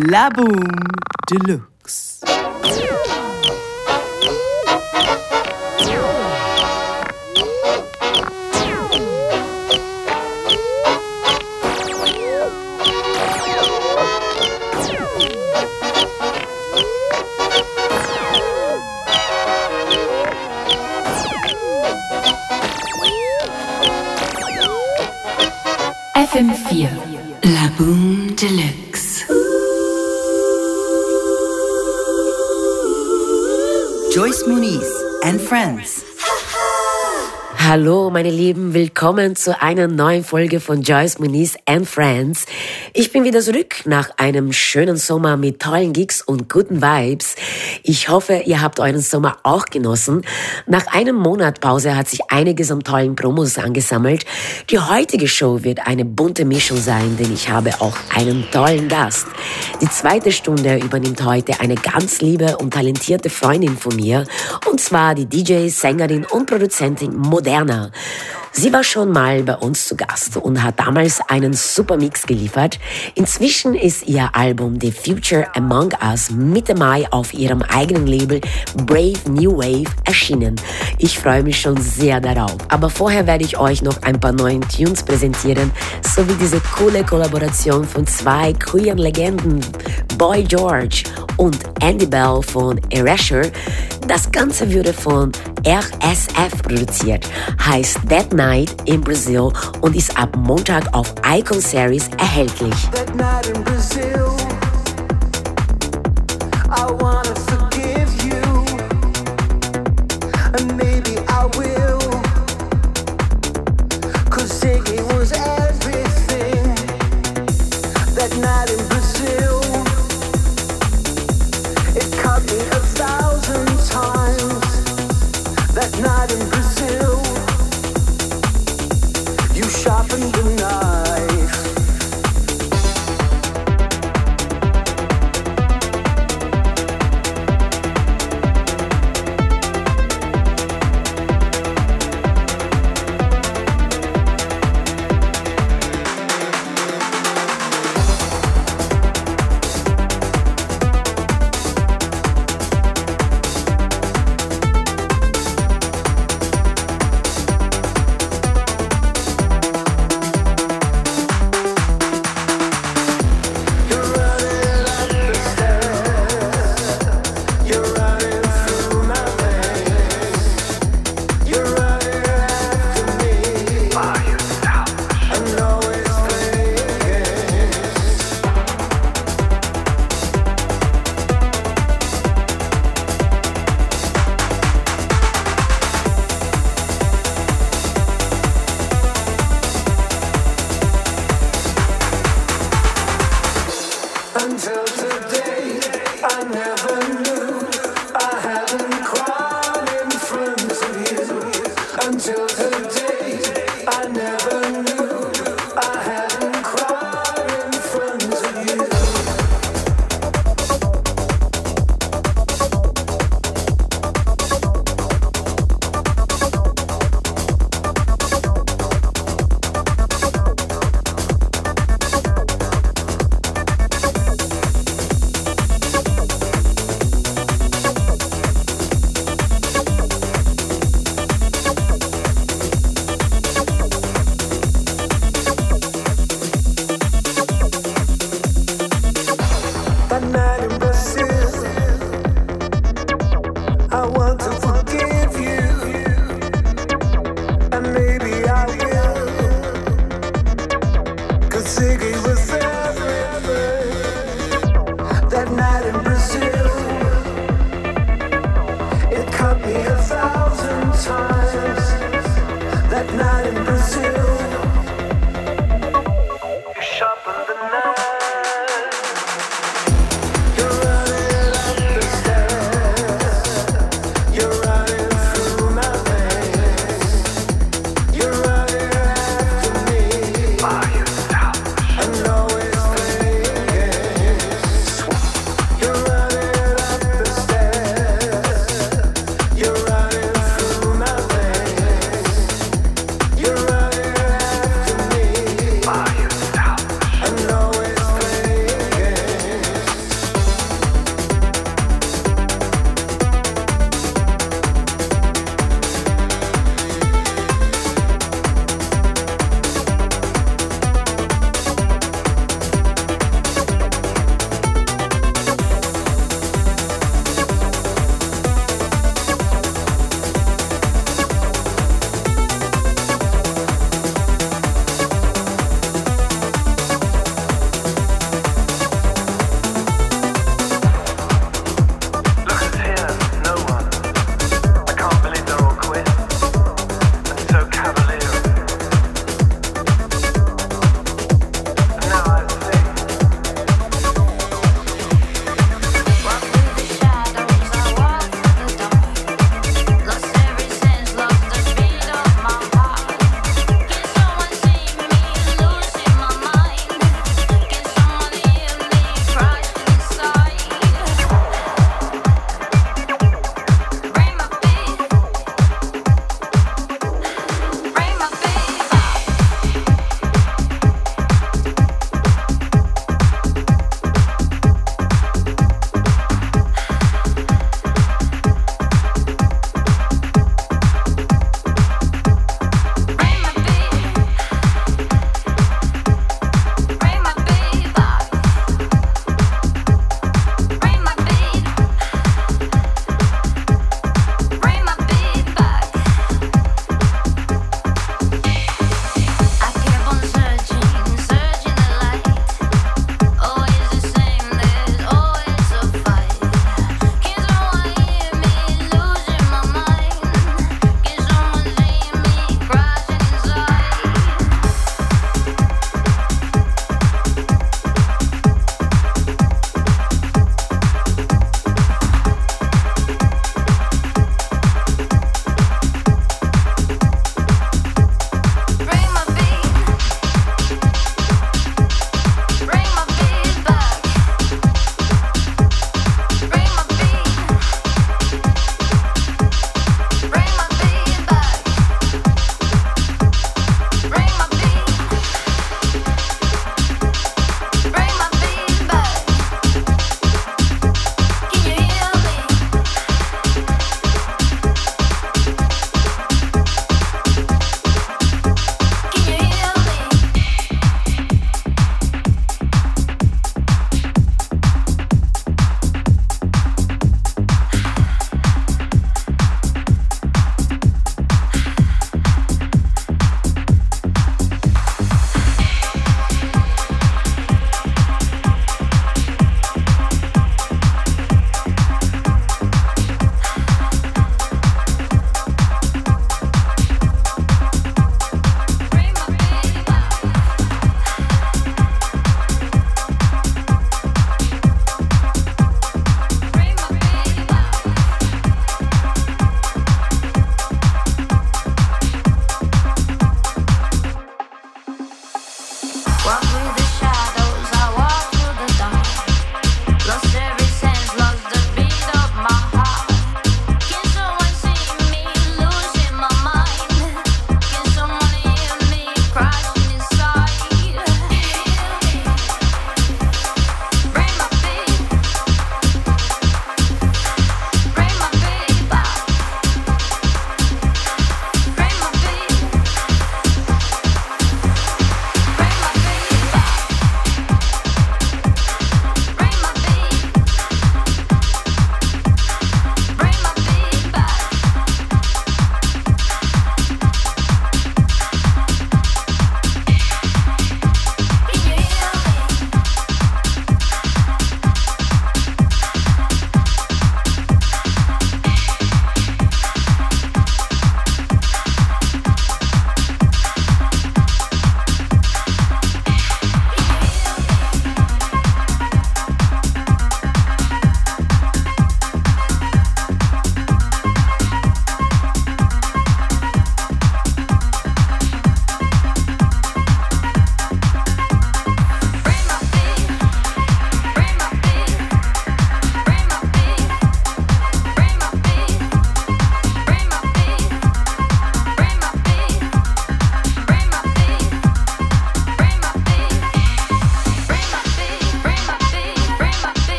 La Boom Deluxe. FM4 Hallo, meine Lieben, willkommen zu einer neuen Folge von Joyce Muniz and Friends. Ich bin wieder zurück nach einem schönen Sommer mit tollen Gigs und guten Vibes. Ich hoffe, ihr habt euren Sommer auch genossen. Nach einem Monat Pause hat sich einiges an tollen Promos angesammelt. Die heutige Show wird eine bunte Mischung sein, denn ich habe auch einen tollen Gast. Die zweite Stunde übernimmt heute eine ganz liebe und talentierte Freundin von mir, und zwar die DJ, Sängerin und Produzentin Modern Diana. Sie war schon mal bei uns zu Gast und hat damals einen super Mix geliefert. Inzwischen ist ihr Album The Future Among Us Mitte Mai auf ihrem eigenen Label Brave New Wave erschienen. Ich freue mich schon sehr darauf. Aber vorher werde ich euch noch ein paar neuen Tunes präsentieren, sowie diese coole Kollaboration von zwei queeren Legenden, Boy George und Andy Bell von Erasure. Das Ganze wurde von RSF produziert, heißt That Night in Brazil und ist ab Montag auf Icon Series erhältlich.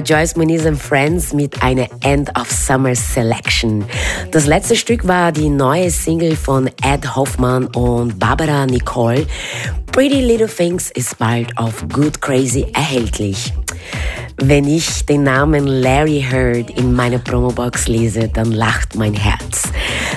Joyce Moniz and Friends mit einer End of Summer Selection. Das letzte Stück war die neue Single von Ed Hoffman und Barbara Nicole. Pretty Little Things ist bald auf Good Crazy erhältlich. Wenn ich den Namen Larry Heard in meiner Promobox lese, dann lacht mein Herz.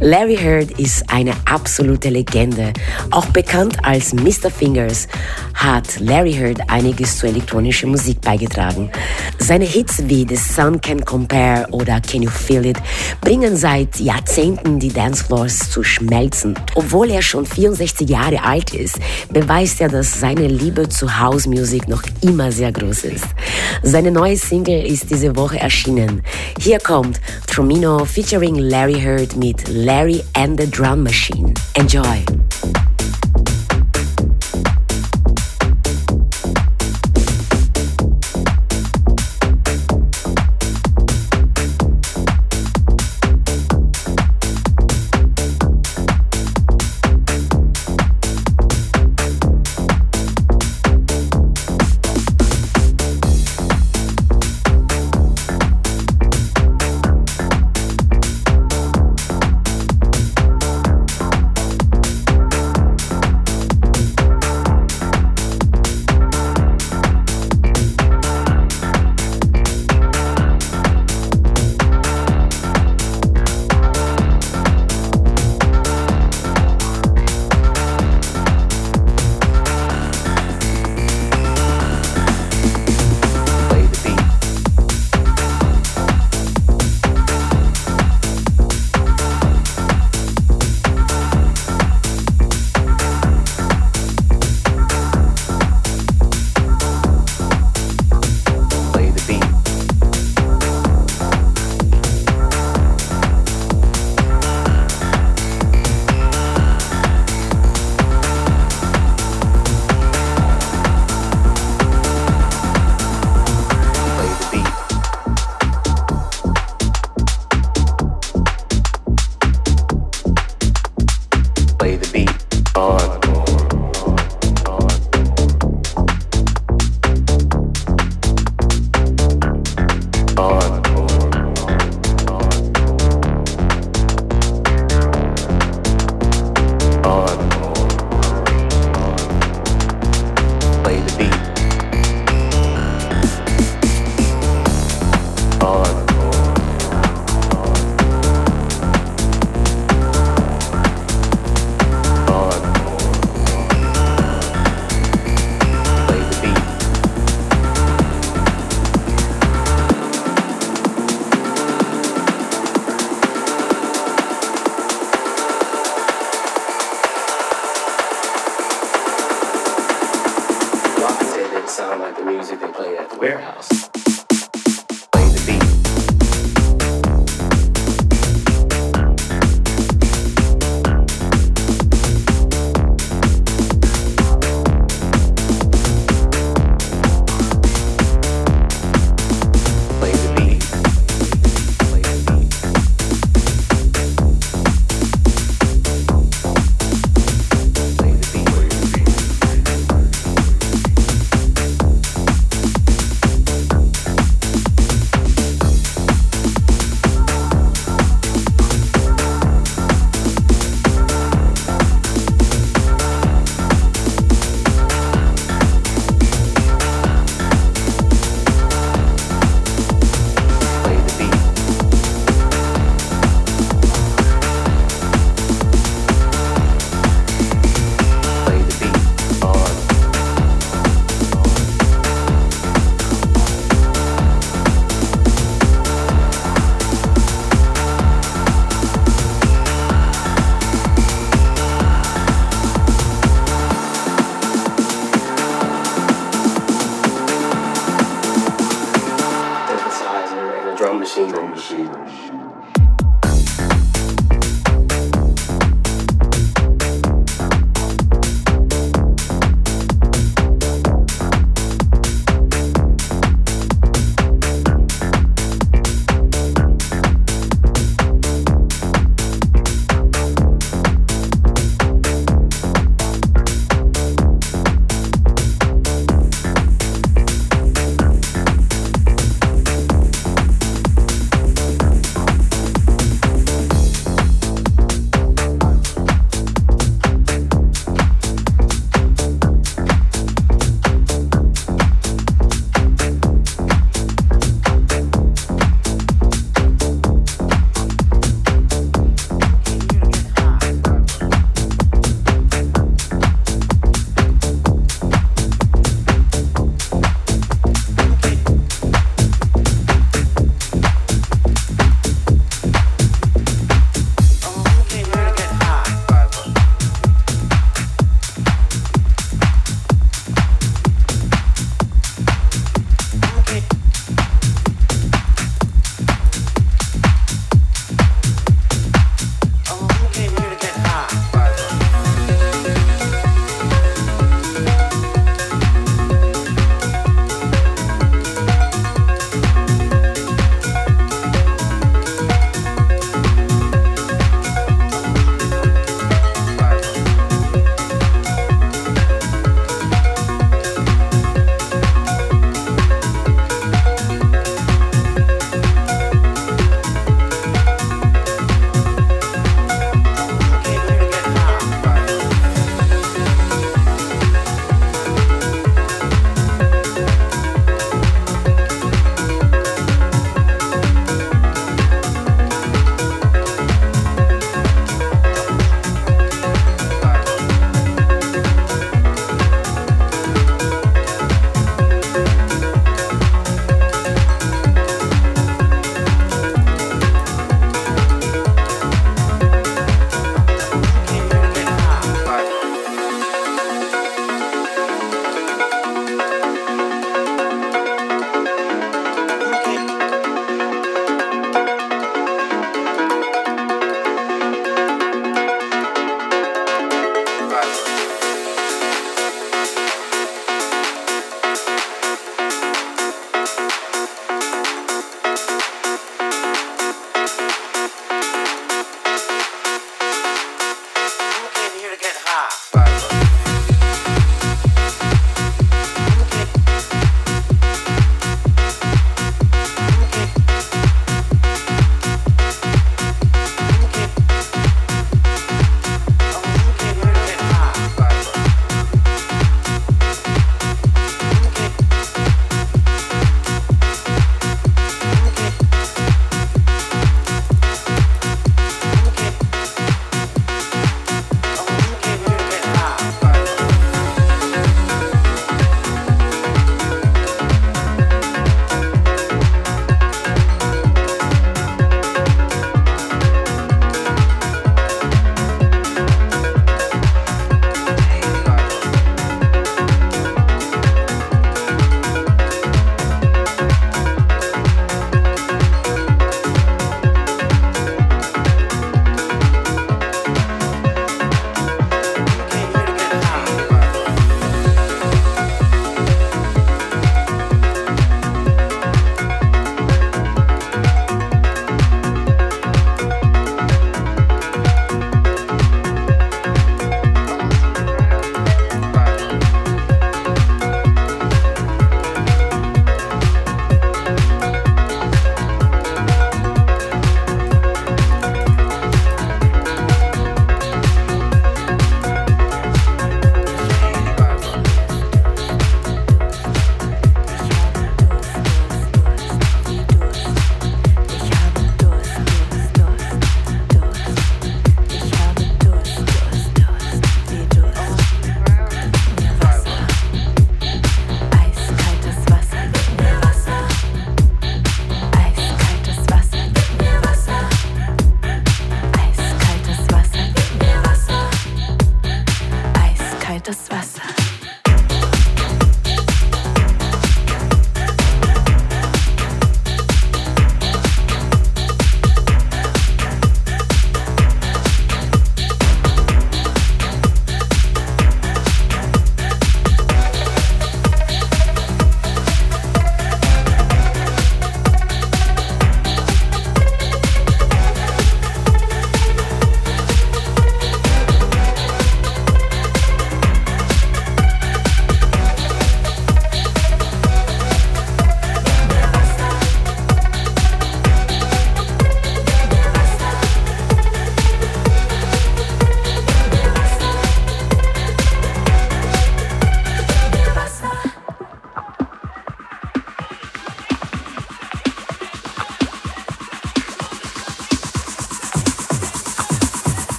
Larry Heard ist eine absolute Legende. Auch bekannt als Mr. Fingers hat Larry Heard einiges zur elektronischen Musik beigetragen. Seine Hits wie The Sun Can Compare oder Can You Feel It bringen seit Jahrzehnten die Dancefloors zu schmelzen. Obwohl er schon 64 Jahre alt ist, beweist er, dass seine Liebe zu House Music noch immer sehr groß ist. Seine neue Single ist diese Woche erschienen. Hier kommt Tromino featuring Larry Heard mit Larry and the Drum Machine. Enjoy!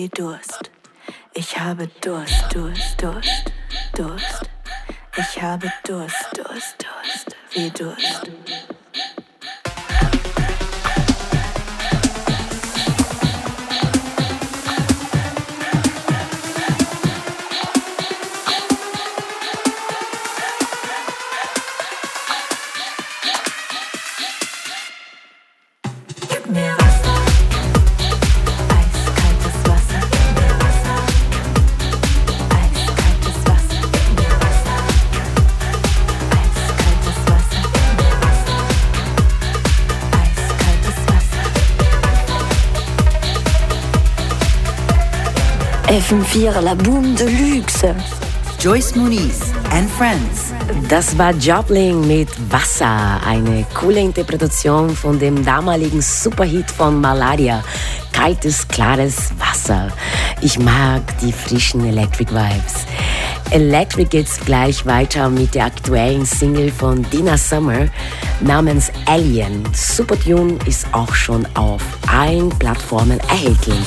Viel Durst. Ich habe Durst, Durst, Durst, Durst. Ich habe Durst, Durst, Durst, FM4 La Boom Deluxe. Joyce Muniz and Friends. Das war Jobling mit Wasser, eine coole Interpretation von dem damaligen Superhit von Malaria, kaltes, klares Wasser. Ich mag die frischen Electric Vibes. Electric geht's gleich weiter mit der aktuellen Single von Dina Summer namens Alien. Supertune ist auch schon auf allen Plattformen erhältlich.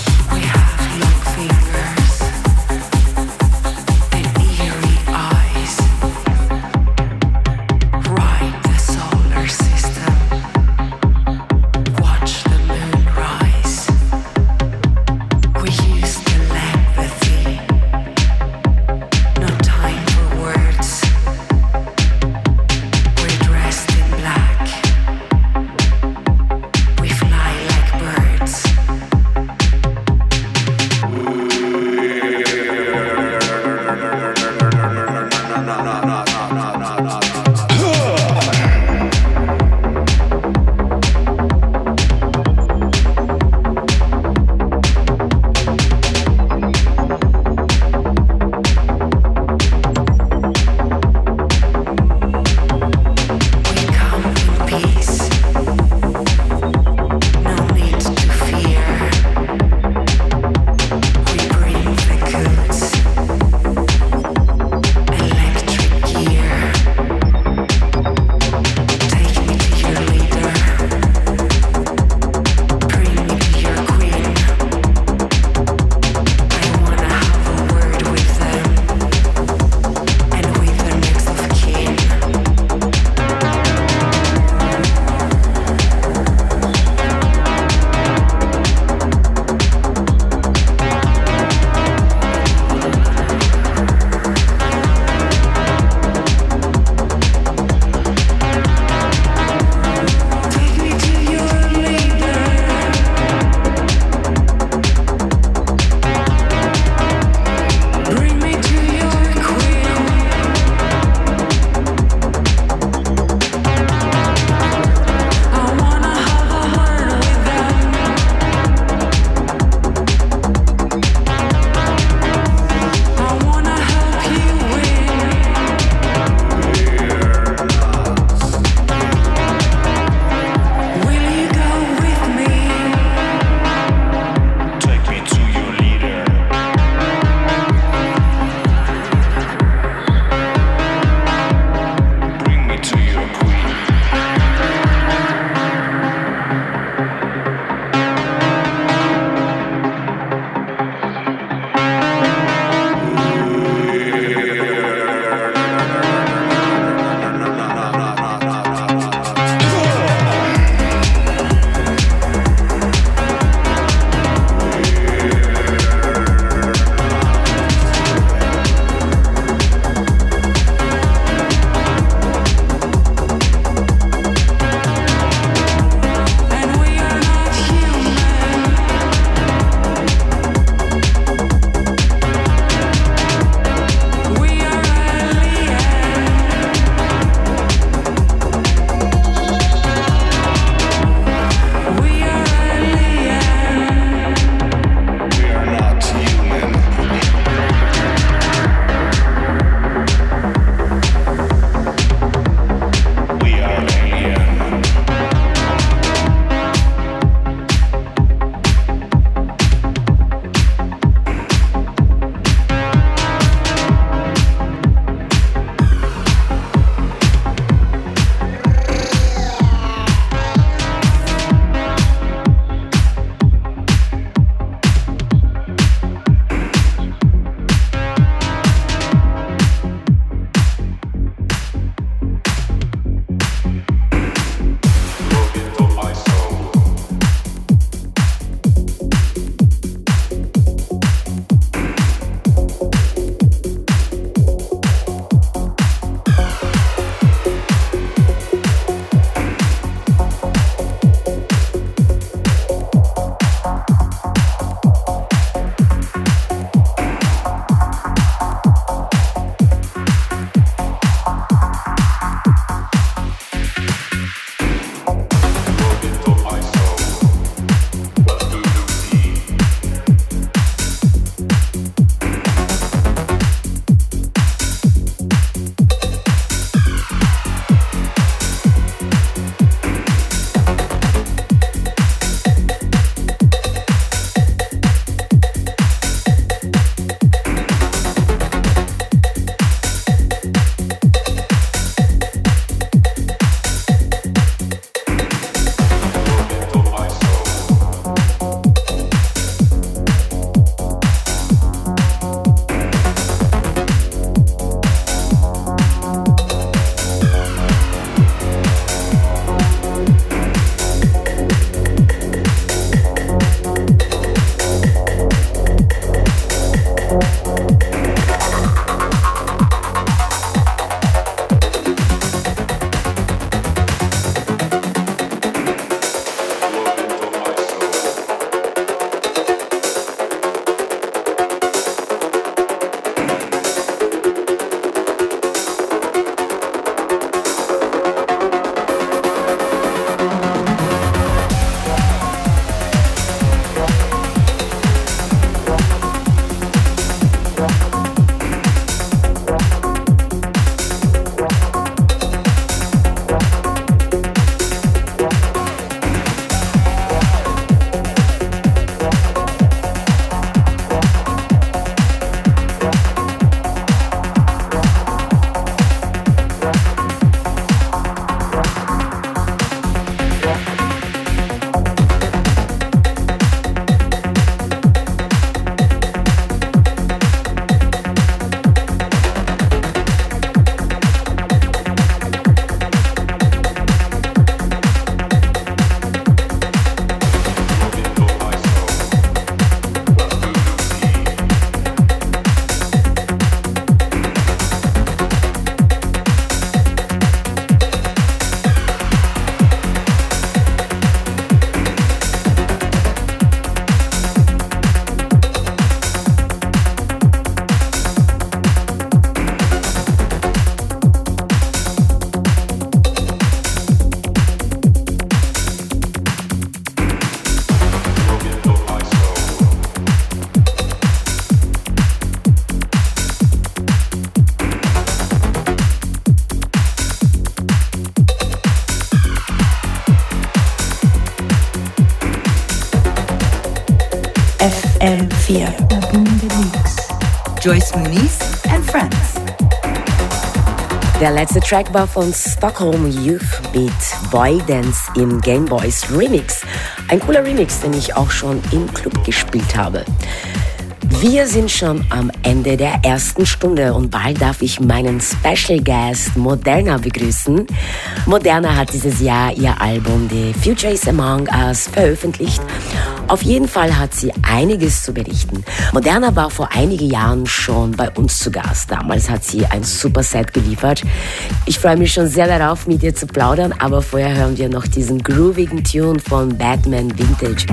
Letzte Track war von Stockholm Youth mit Boy Dance im Game Boys Remix. Ein cooler Remix, den ich auch schon im Club gespielt habe. Wir sind schon am Ende der ersten Stunde und bald darf ich meinen Special Guest Moderna begrüßen. Moderna hat dieses Jahr ihr Album The Future is Among Us veröffentlicht. Auf jeden Fall hat sie einiges zu berichten. Moderna war vor einigen Jahren schon bei uns zu Gast. Damals hat sie ein super Set geliefert. Ich freue mich schon sehr darauf, mit ihr zu plaudern, aber vorher hören wir noch diesen groovigen Tune von Batman Vintage.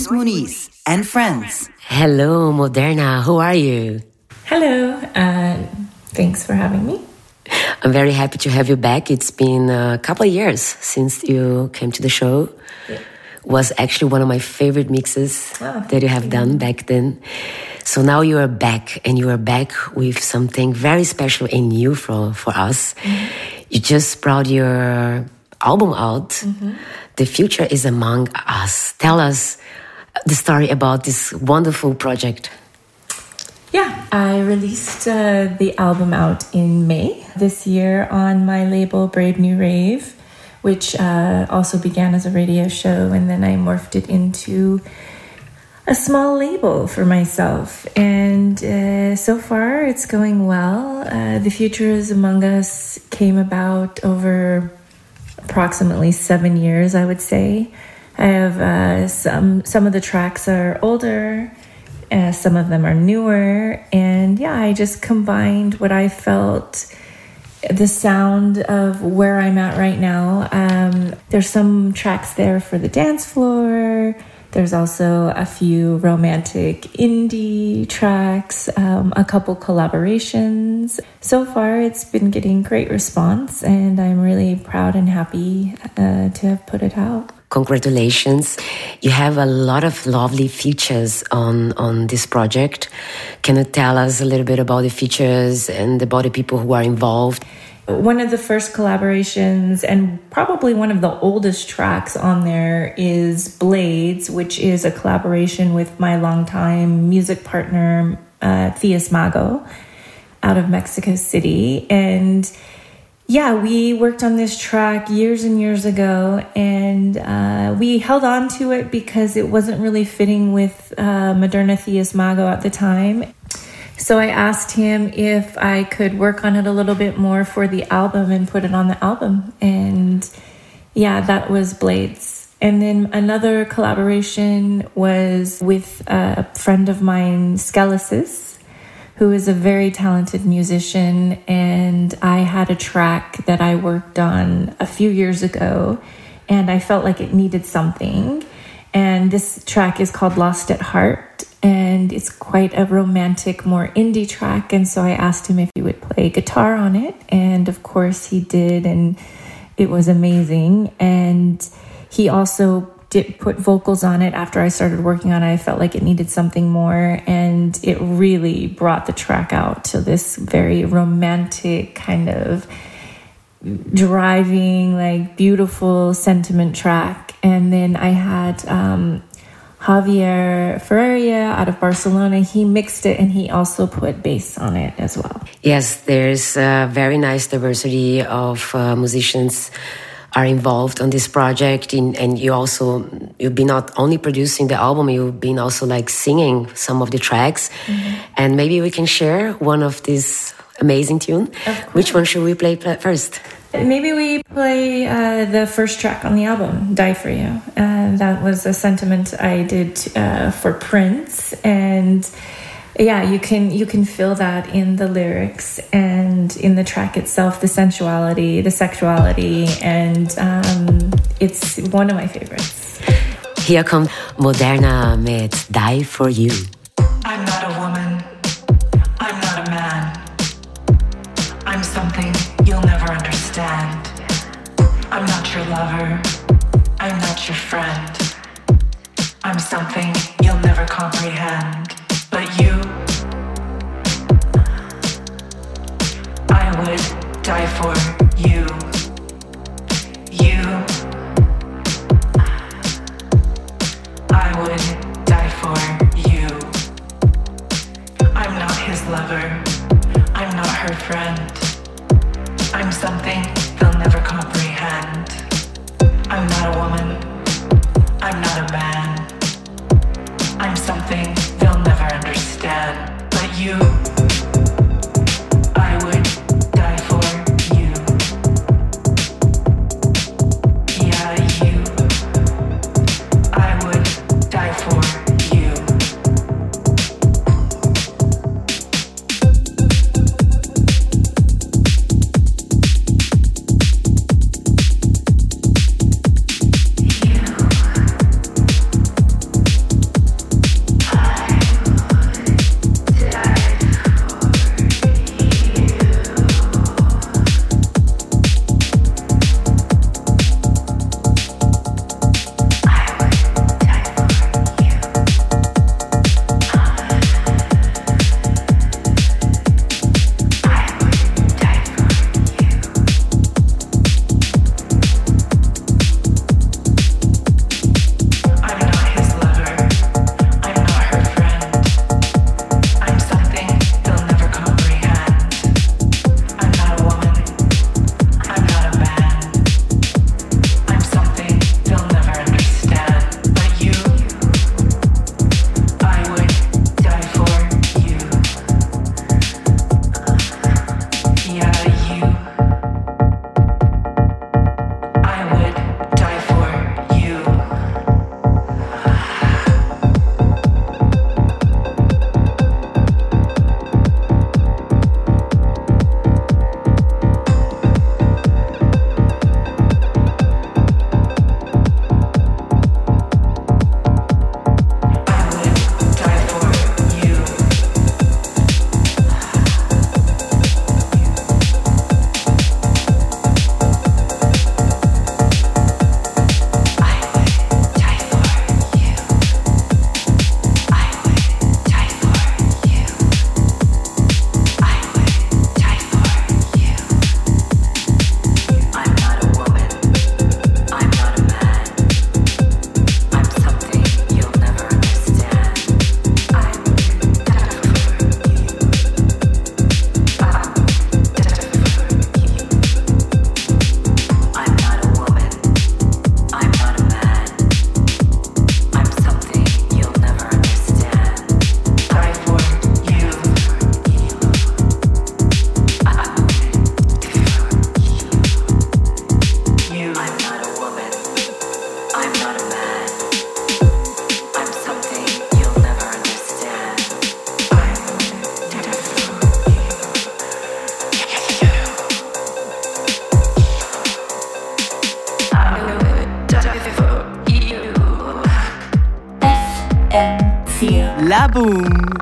Joyce Muniz and friends. Hello, Moderna. How are you? Hello. Uh, thanks for having me. I'm very happy to have you back. It's been a couple of years since you came to the show. Was actually one of my favorite mixes Oh, that you have done back then. So now you are back, and you are back with something very special and new for for us. You just brought your album out. The future is among us. Tell us the story about this wonderful project. Yeah, I released uh, the album out in May this year on my label Brave New Rave, which uh, also began as a radio show, and then I morphed it into a small label for myself. And uh, so far, it's going well. Uh, the Future is Among Us came about over approximately seven years, I would say. I have uh, some some of the tracks are older, uh, some of them are newer, and yeah, I just combined what I felt the sound of where I'm at right now. Um, there's some tracks there for the dance floor. There's also a few romantic indie tracks, um, a couple collaborations. So far, it's been getting great response, and I'm really proud and happy uh, to have put it out. Congratulations. You have a lot of lovely features on, on this project. Can you tell us a little bit about the features and about the people who are involved? One of the first collaborations, and probably one of the oldest tracks on there, is Blades, which is a collaboration with my longtime music partner, uh, Theus Mago, out of Mexico City. And yeah, we worked on this track years and years ago, and uh, we held on to it because it wasn't really fitting with uh, Moderna Theus Mago at the time. So I asked him if I could work on it a little bit more for the album and put it on the album. And yeah, that was Blades. And then another collaboration was with a friend of mine, Skelesis, who is a very talented musician. And I had a track that I worked on a few years ago, and I felt like it needed something. And this track is called Lost at Heart, and it's quite a romantic, more indie track. And so I asked him if he would play guitar on it, and of course he did, and it was amazing. And he also did put vocals on it after I started working on it. I felt like it needed something more, and it really brought the track out to this very romantic kind of driving, like beautiful sentiment track. And then I had um, Javier Ferreira out of Barcelona. He mixed it and he also put bass on it as well. Yes, there's a very nice diversity of uh, musicians are involved on this project and, and you also you've been not only producing the album you've been also like singing some of the tracks. And maybe we can share one of these amazing tune. Which one should we play first? Maybe we play uh, the first track on the album, Die For You. Uh, that was a sentiment I did uh, for Prince. And yeah, you can you can feel that in the lyrics and in the track itself, the sensuality, the sexuality, and um, it's one of my favorites. here kommt Moderna mit Die For You. I'm not a woman. I'm not a man. I'm something you'll never understand. I'm not your lover. I'm not your friend. I'm something you'll never comprehend.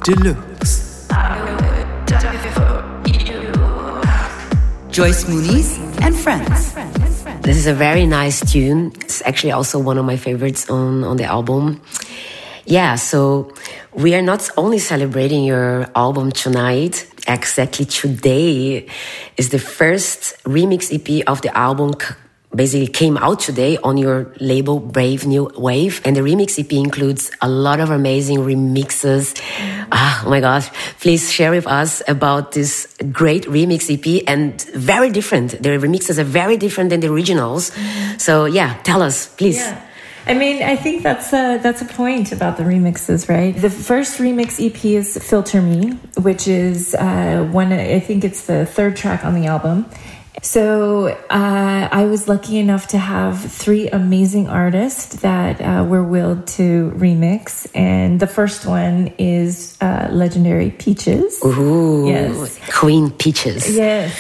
Deluxe. Joyce Muniz and Friends. This is a very nice tune. It's actually also one of my favorites on, on the album. Yeah, so we are not only celebrating your album tonight, exactly today is the first remix EP of the album basically came out today on your label Brave New Wave. And the remix EP includes a lot of amazing remixes. Ah, oh my gosh. Please share with us about this great remix EP and very different. The remixes are very different than the originals. So yeah, tell us, please. Yeah. I mean, I think that's a, that's a point about the remixes, right? The first remix EP is Filter Me, which is uh, one, I think it's the third track on the album. So uh, I was lucky enough to have three amazing artists that uh, were willed to remix, and the first one is uh, legendary Peaches. Ooh, yes, Queen Peaches. Yes.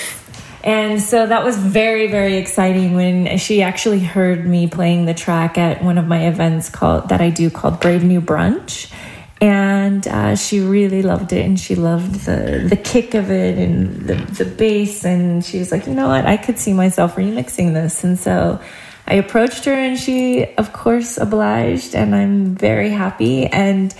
And so that was very, very exciting when she actually heard me playing the track at one of my events called that I do called Brave New Brunch and uh, she really loved it and she loved the the kick of it and the, the bass and she was like you know what i could see myself remixing this and so i approached her and she of course obliged and i'm very happy and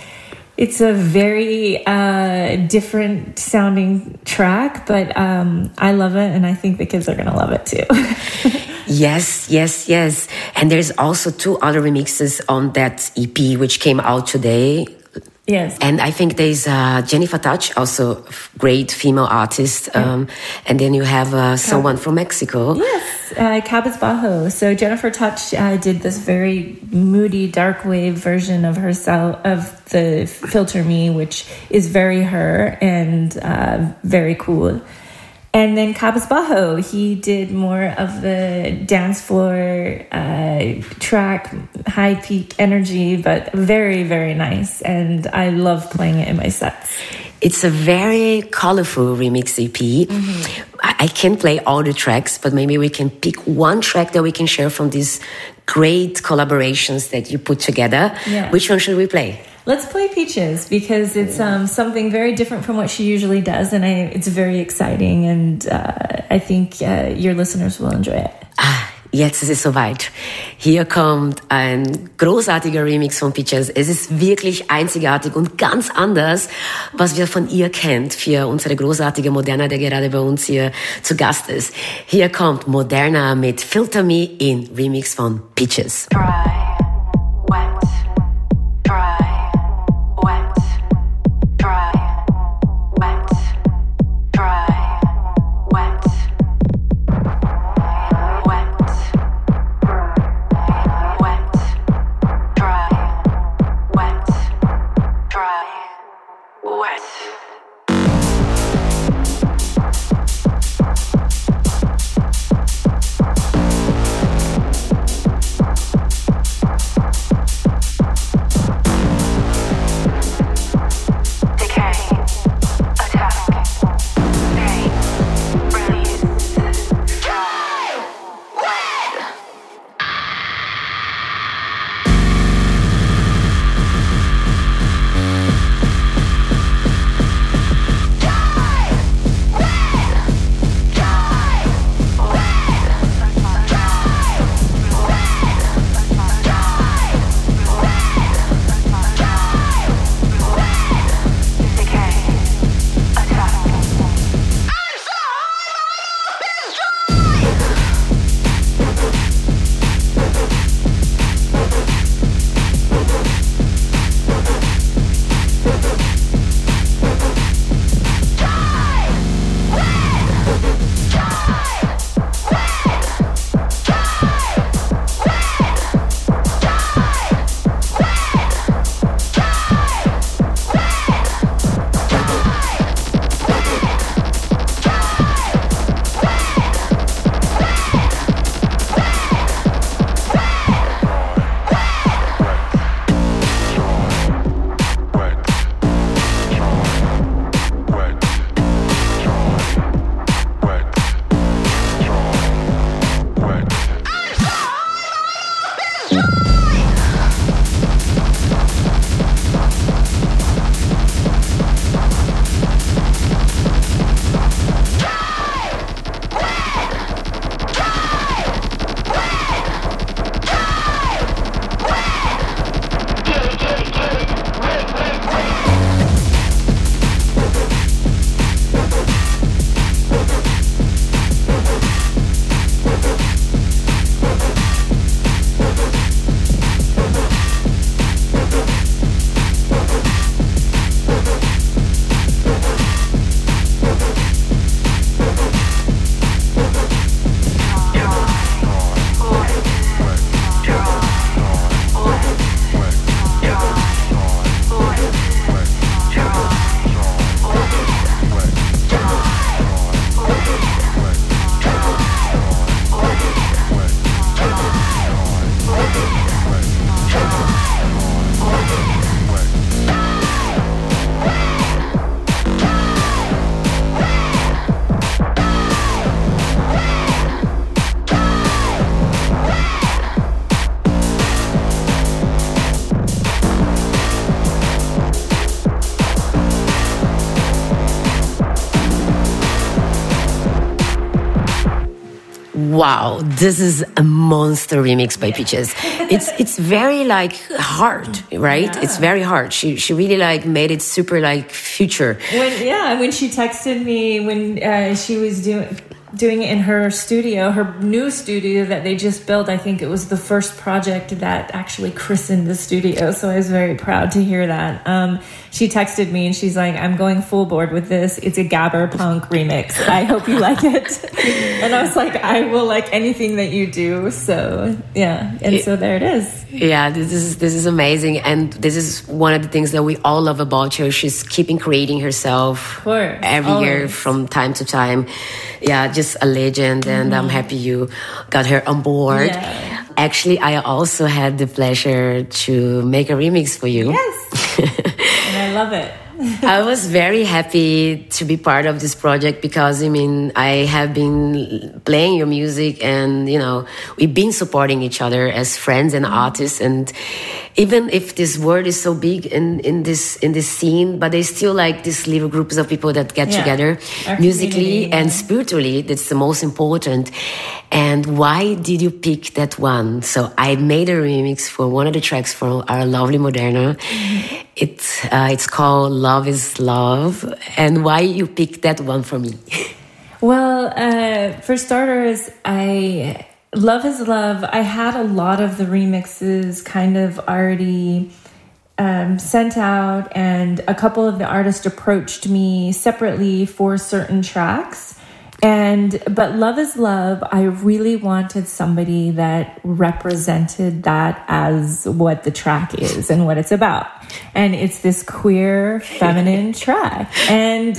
it's a very uh, different sounding track but um, i love it and i think the kids are going to love it too Yes, yes, yes. And there's also two other remixes on that EP which came out today. Yes. And I think there's uh, Jennifer Touch, also great female artist. Um, and then you have uh, someone from Mexico. Yes, uh, Cabizbajo. So Jennifer Touch uh, did this very moody, dark wave version of herself, of the Filter Me, which is very her and uh, very cool. And then Cabizbajo, he did more of the dance floor uh, track, high peak energy, but very, very nice. And I love playing it in my sets. It's a very colorful remix EP. Mm-hmm. I, I can't play all the tracks, but maybe we can pick one track that we can share from these great collaborations that you put together. Yeah. Which one should we play? Let's play Peaches because it's um, something very different from what she usually does, and I, it's very exciting, and uh, I think uh, your listeners will enjoy it. Ah, jetzt ist es soweit. Hier kommt ein großartiger Remix von Peaches. Es ist wirklich einzigartig und ganz anders, was wir von ihr kennt, für unsere großartige Moderna, der gerade bei uns hier zu Gast ist. Hier kommt Moderna mit Filter Me in Remix von Peaches. Dry, Wow, this is a monster remix by Peaches. It's it's very like hard, right? Yeah. It's very hard. She she really like made it super like future. When yeah, when she texted me when uh, she was doing doing it in her studio, her new studio that they just built. I think it was the first project that actually christened the studio. So I was very proud to hear that. Um, she texted me and she's like, I'm going full board with this. It's a Gabber punk remix. I hope you like it. and I was like, I will like anything that you do. So yeah. And so there it is. Yeah, this is this is amazing, and this is one of the things that we all love about her. She's keeping creating herself course, every year from time to time. Yeah, just a legend, and I'm mm-hmm. happy you got her on board. Yeah. Actually, I also had the pleasure to make a remix for you. Yes. and I love it. I was very happy to be part of this project because I mean I have been playing your music and you know we've been supporting each other as friends and artists. And even if this world is so big in, in this in this scene but there's still like these little groups of people that get Yeah. together Our musically and spiritually. That's the most important and why did you pick that one so I made a remix for one of the tracks for our lovely Moderna Mm-hmm. it's uh, it's called Love is Love. And why you picked that one for me? Well, uh, for starters, I Love is Love. I had a lot of the remixes kind of already um, sent out, and a couple of the artists approached me separately for certain tracks. And but Love is Love, I really wanted somebody that represented that as what the track is and what it's about. And it's this queer, feminine track. And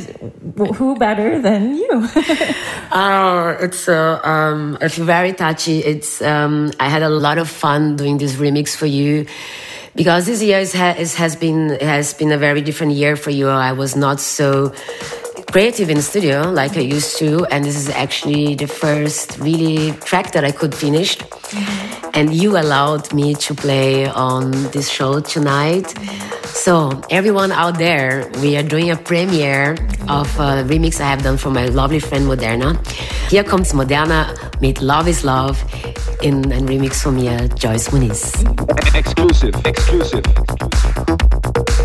who better than you? Oh, it's uh, um, it's very touchy. It's um, I had a lot of fun doing this remix for you because this year is, has been has been a very different year for you. I was not so creative in the studio like I used to, and this is actually the first really track that I could finish. Mm-hmm. And you allowed me to play on this show tonight. So, everyone out there, we are doing a premiere of a remix I have done for my lovely friend Moderna. Here comes Moderna with Love is Love in a remix from me, Joyce Muniz. Exclusive, exclusive, exclusive.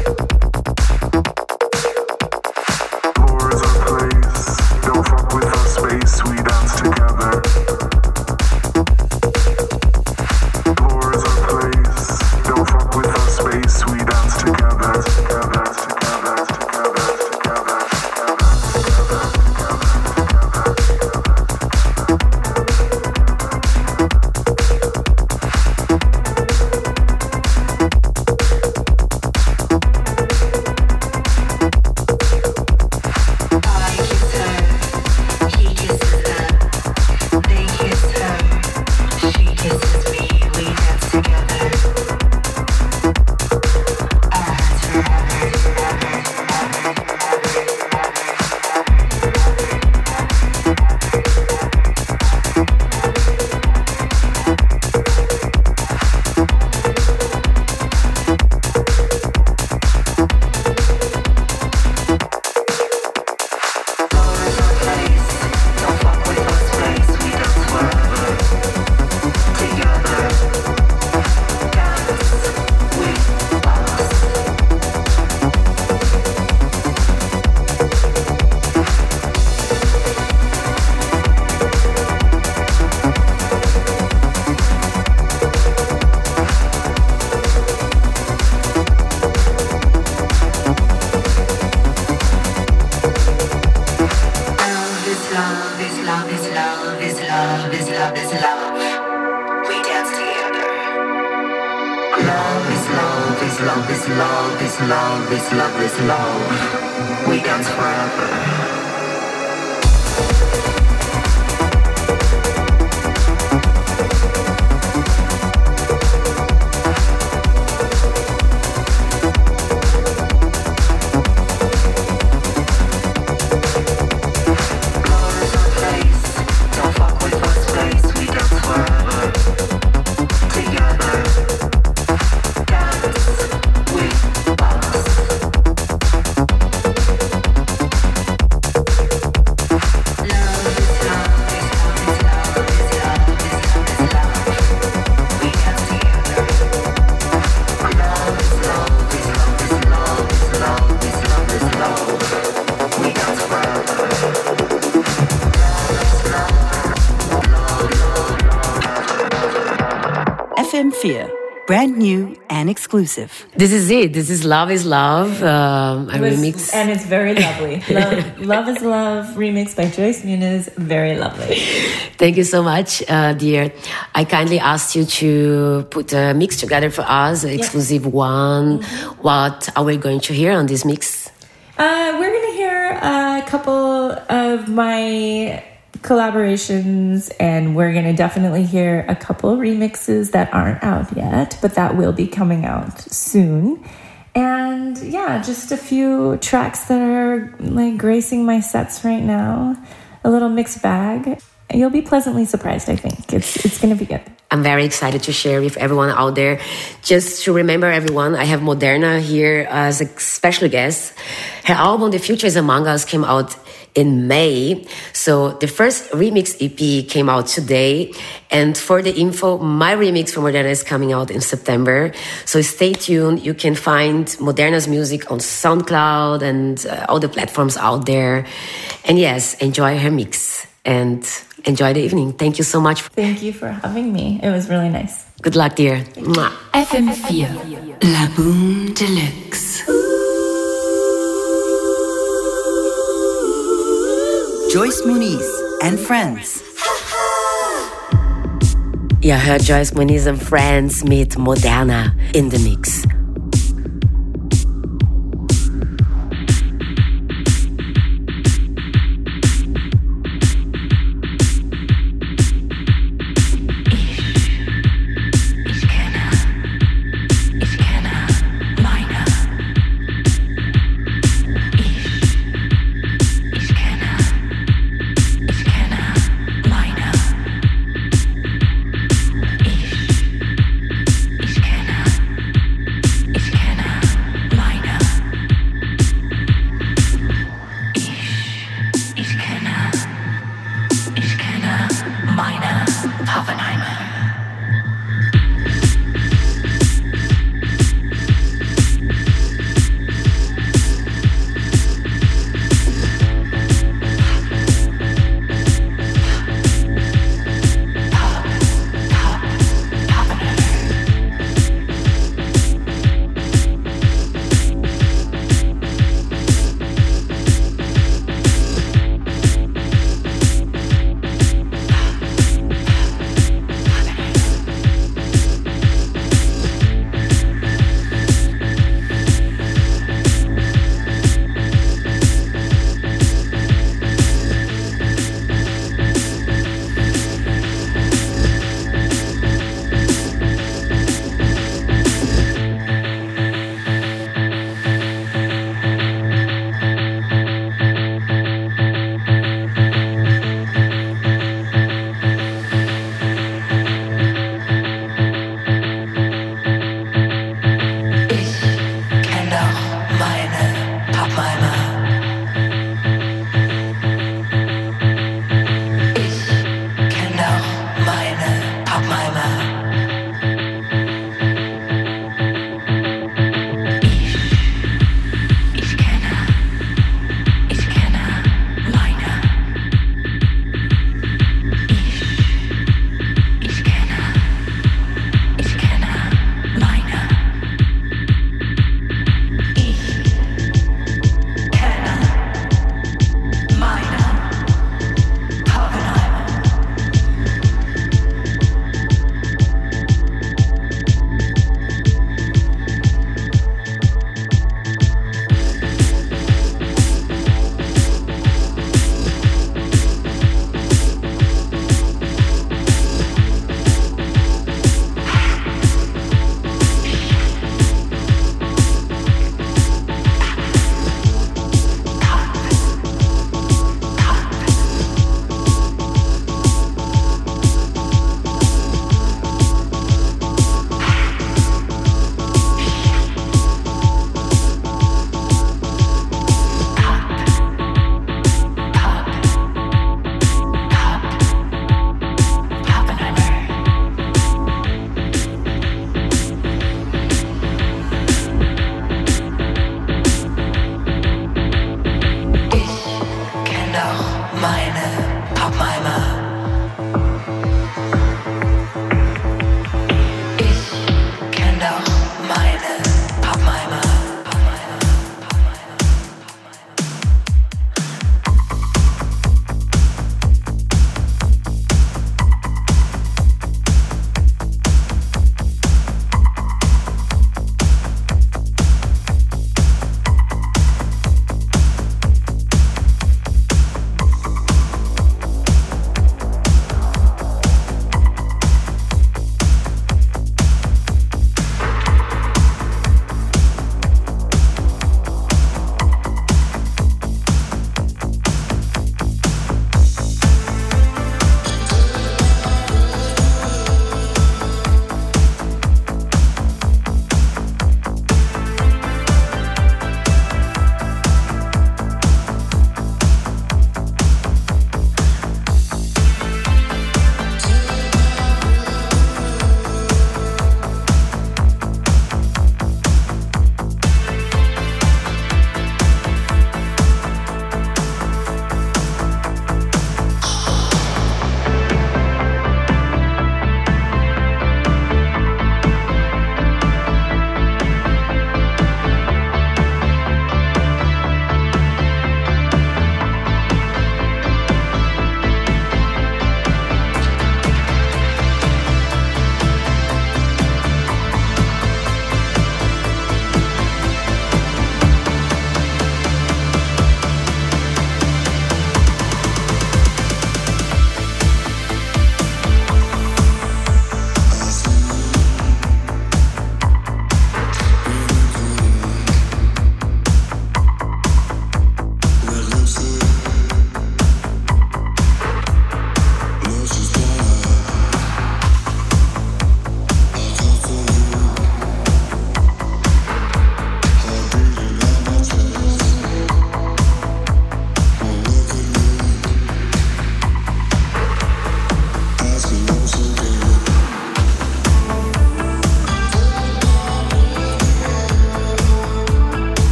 Exclusive. This is it. This is Love is Love, um, a was- remix. And it's very lovely. love, love is Love remix by Joyce Muniz. Very lovely. Thank you so much, uh, dear. I kindly asked you to put a mix together for us, an exclusive one. What are we going to hear on this mix? Collaborations, and we're going to definitely hear a couple remixes that aren't out yet, but that will be coming out soon. And yeah, just a few tracks that are like gracing my sets right now. A little mixed bag. You'll be pleasantly surprised, I think. It's it's going to be good. I'm very excited to share with everyone out there. Just to remember everyone, I have Moderna here as a special guest. Her album, The Future is Among Us, came out in May. So the first remix EP came out today. And for the info, my remix for Moderna is coming out in September. So stay tuned. You can find Moderna's music on SoundCloud and uh, all the platforms out there. And yes, enjoy her mix and enjoy the evening. Thank you so much. Thank you for having me. It was really nice. Good luck, dear. Mwah. FM4, La Boum De Luxe. Joyce Muniz and friends. Ihr hört Joyce Muniz and Friends mit Moderna in the Mix.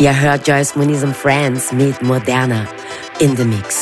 Ihr hört Joyce Muniz and Friends mit Moderna in the Mix.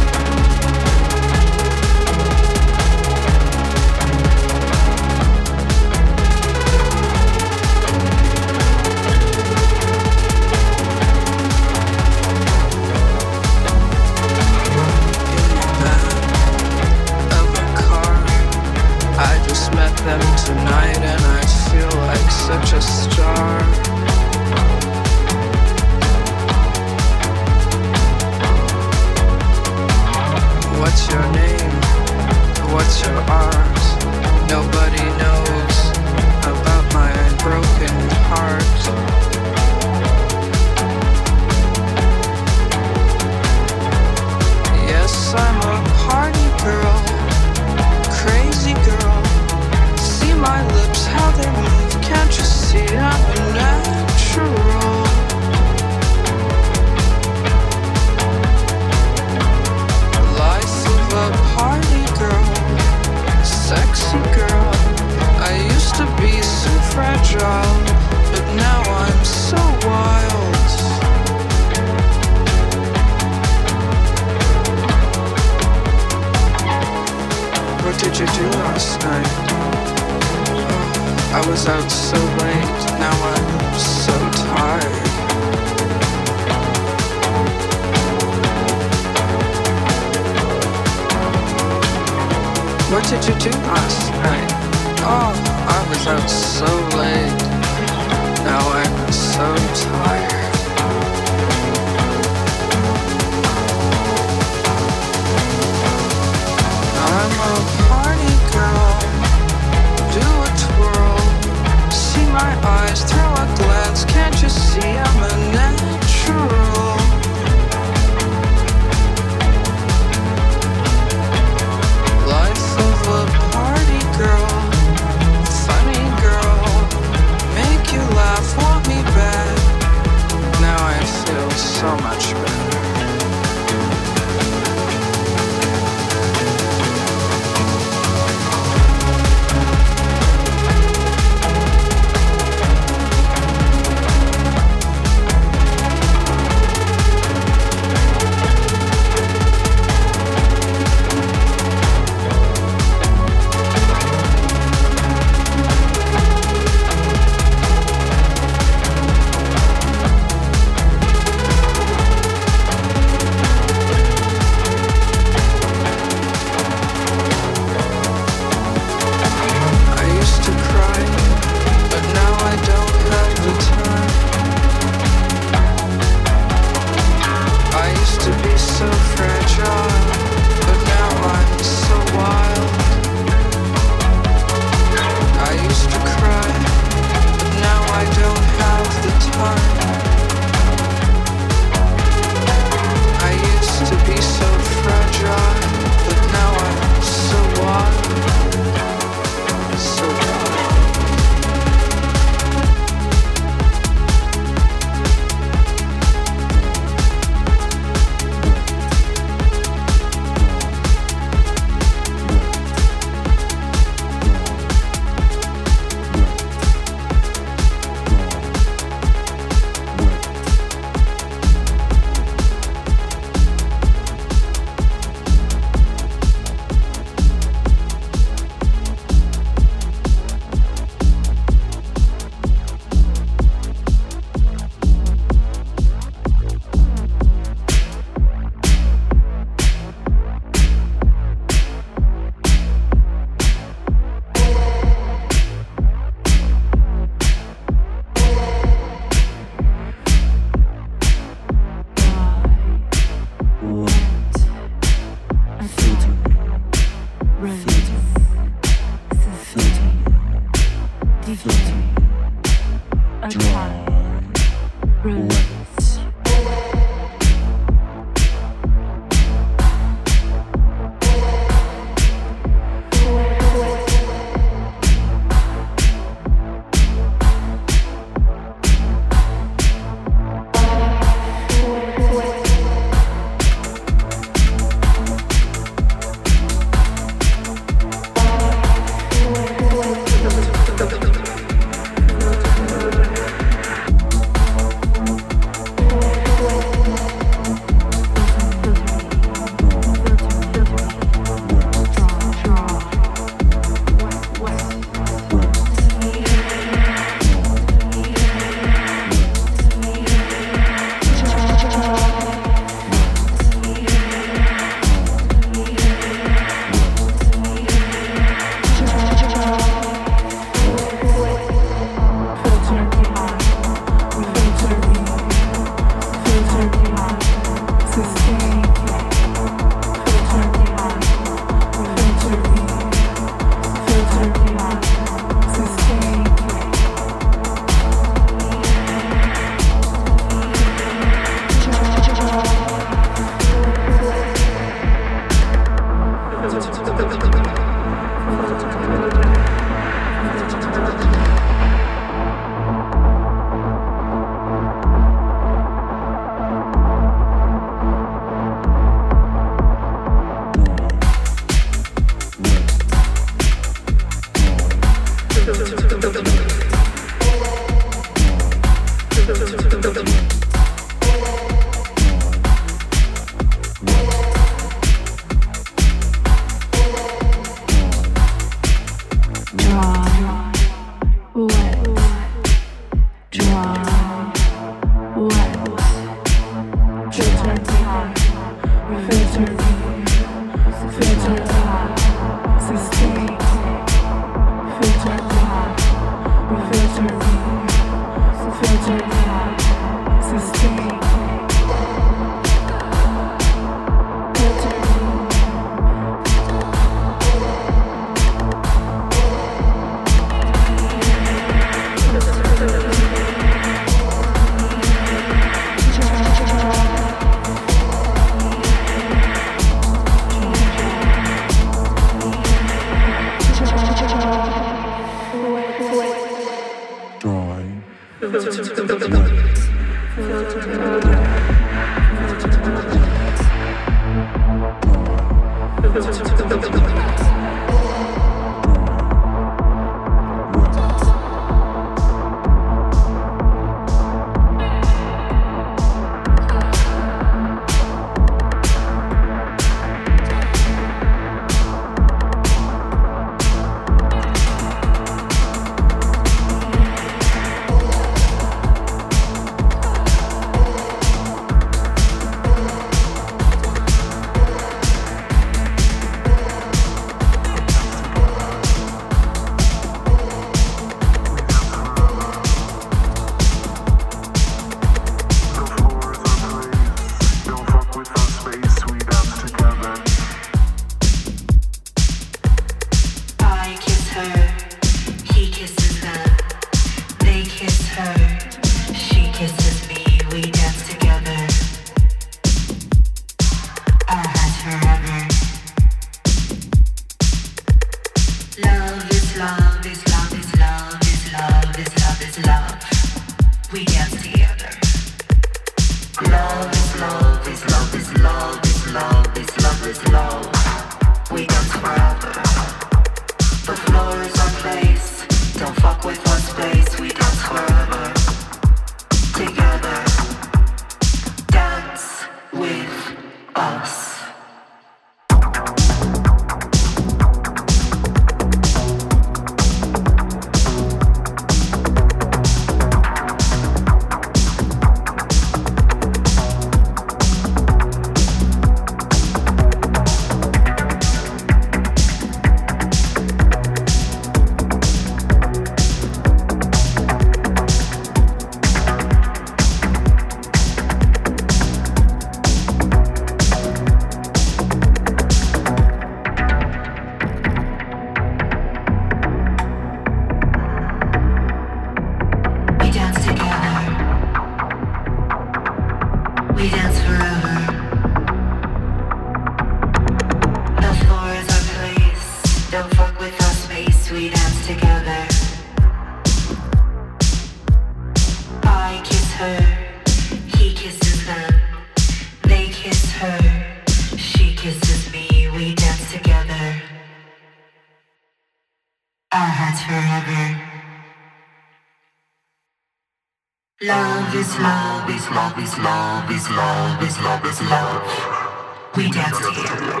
is love is love is love is love. We dance together.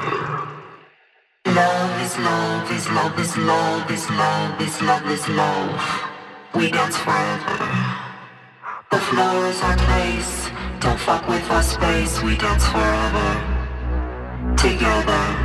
Love is love is love is love is love is love is love. We dance forever. The floor is our place. Don't fuck with our space. We dance forever. Together.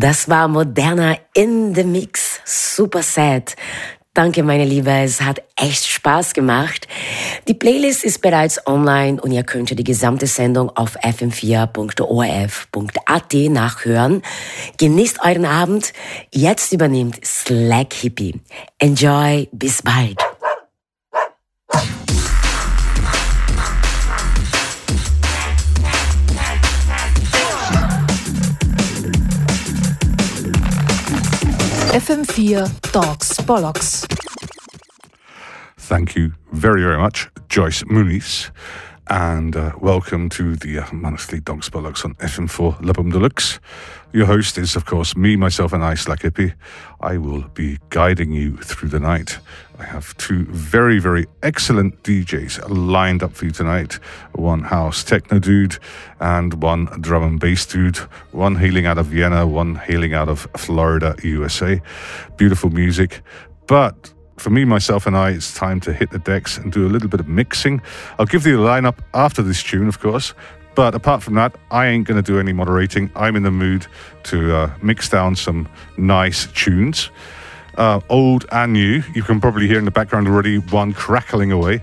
Das war Moderna in the Mix. Super sad. Danke, meine Liebe. Es hat echt Spaß gemacht. Die Playlist ist bereits online und ihr könnt die gesamte Sendung auf fm4.orf.at nachhören. Genießt euren Abend. Jetzt übernimmt Slack Hippie. Enjoy. Bis bald. FM4 Dogs Bollocks. Thank you very, very much, Joyce Muniz. And uh, welcome to the uh, monthly Dogs Bollocks on FM4 La Boum De Luxe. Your host is, of course, me, myself, and I, Slack Hippy. I will be guiding you through the night. Two very, very excellent DJs lined up for you tonight. One house techno dude and one drum and bass dude. One hailing out of Vienna, one hailing out of Florida, USA. Beautiful music. But for me, myself, and I, it's time to hit the decks and do a little bit of mixing. I'll give you the lineup after this tune, of course. But apart from that, I ain't going to do any moderating. I'm in the mood to uh, mix down some nice tunes, uh, old and new. You can probably hear in the background already one crackling away.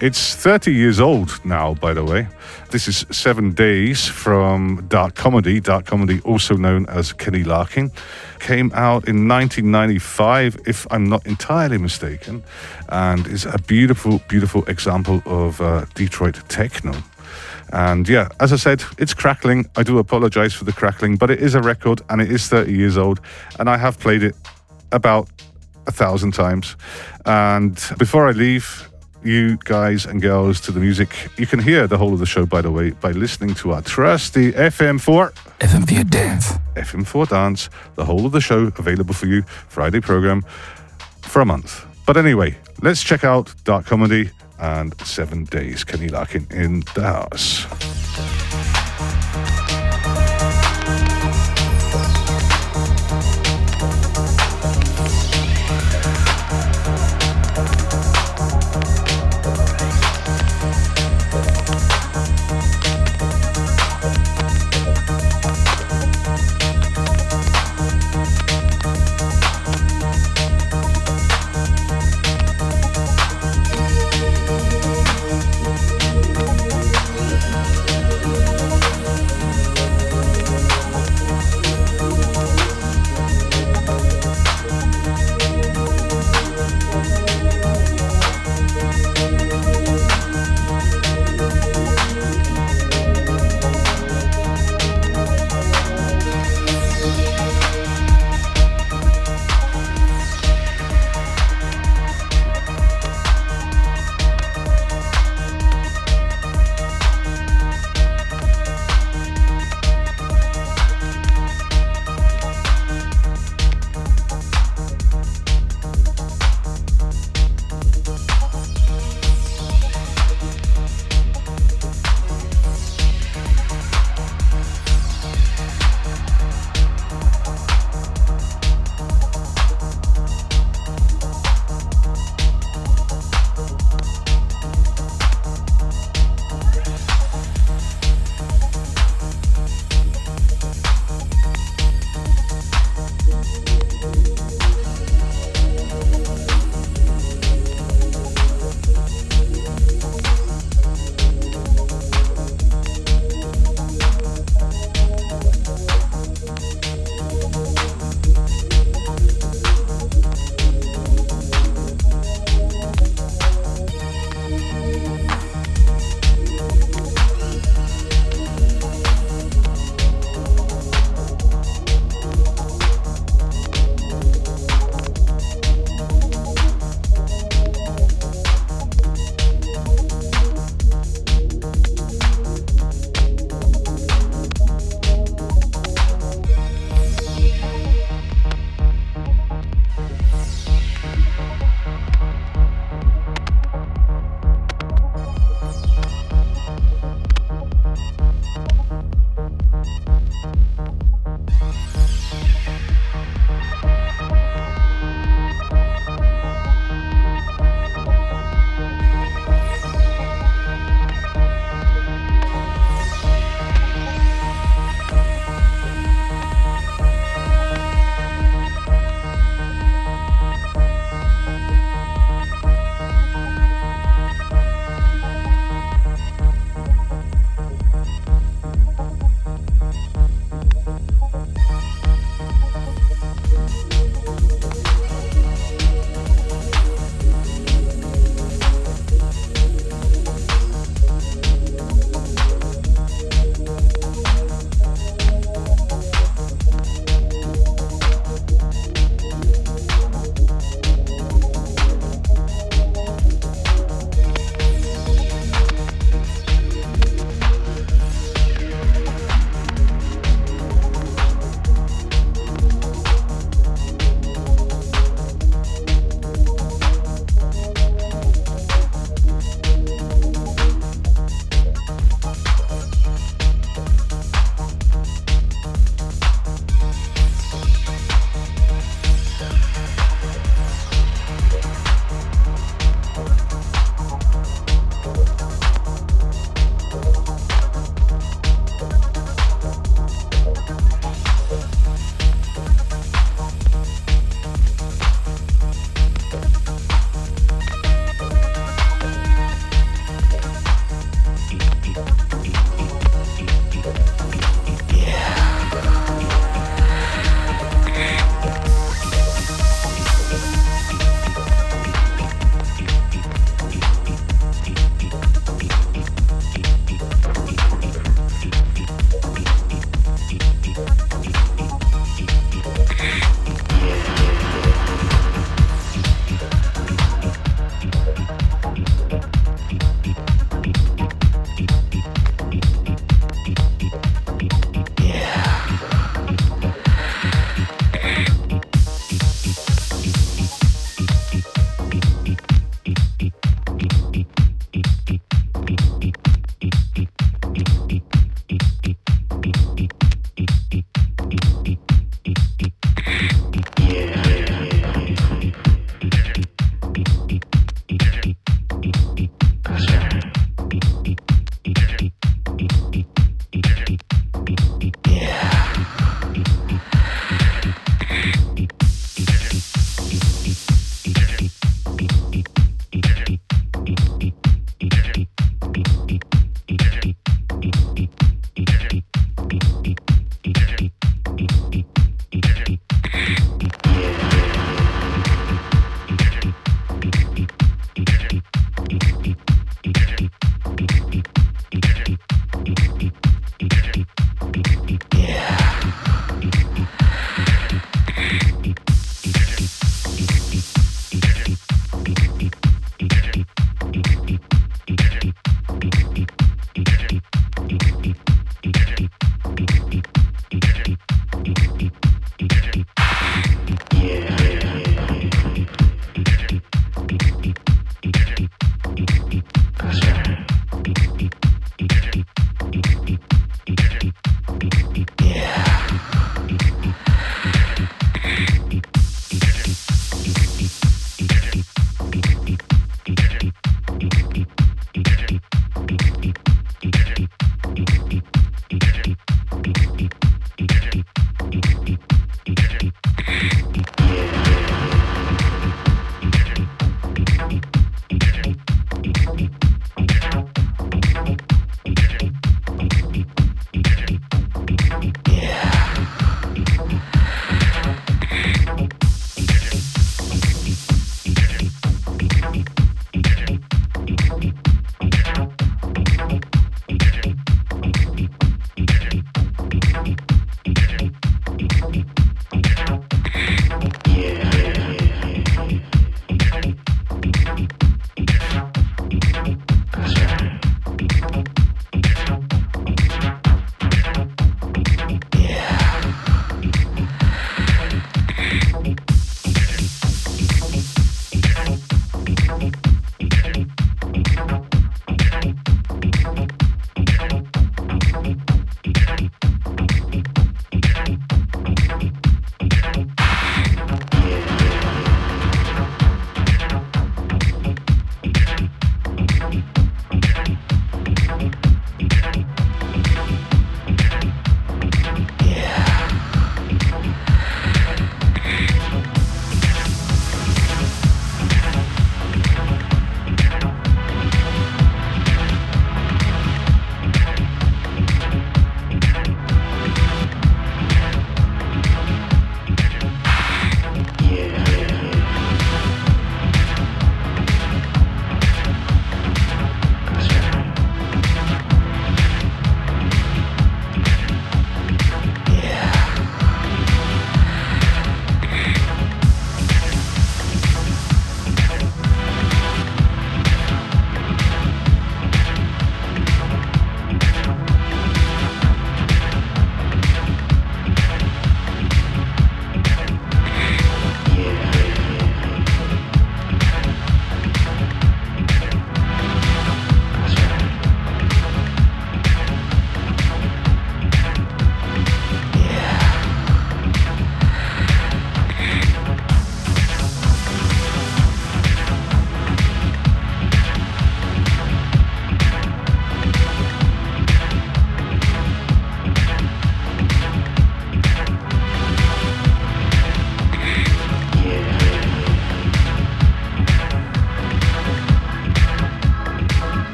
It's 30 years old now, by the way. This is Seven Days from Dark Comedy, Dark Comedy, also known as Kenny Larkin. Came out in 1995, if I'm not entirely mistaken, and is a beautiful, beautiful example of uh, Detroit techno. And yeah, as I said, it's crackling. I do apologize for the crackling, but it is a record and it is 30 years old, and I have played it about a thousand times. And before I leave, you guys and girls to the music. You can hear the whole of the show, by the way, by listening to our trusty FM4. FM4 Dance. FM4 Dance. The whole of the show available for you, Friday program, for a month. But anyway, let's check out Dark Comedy and Seven Days. Kenny Larkin in the house.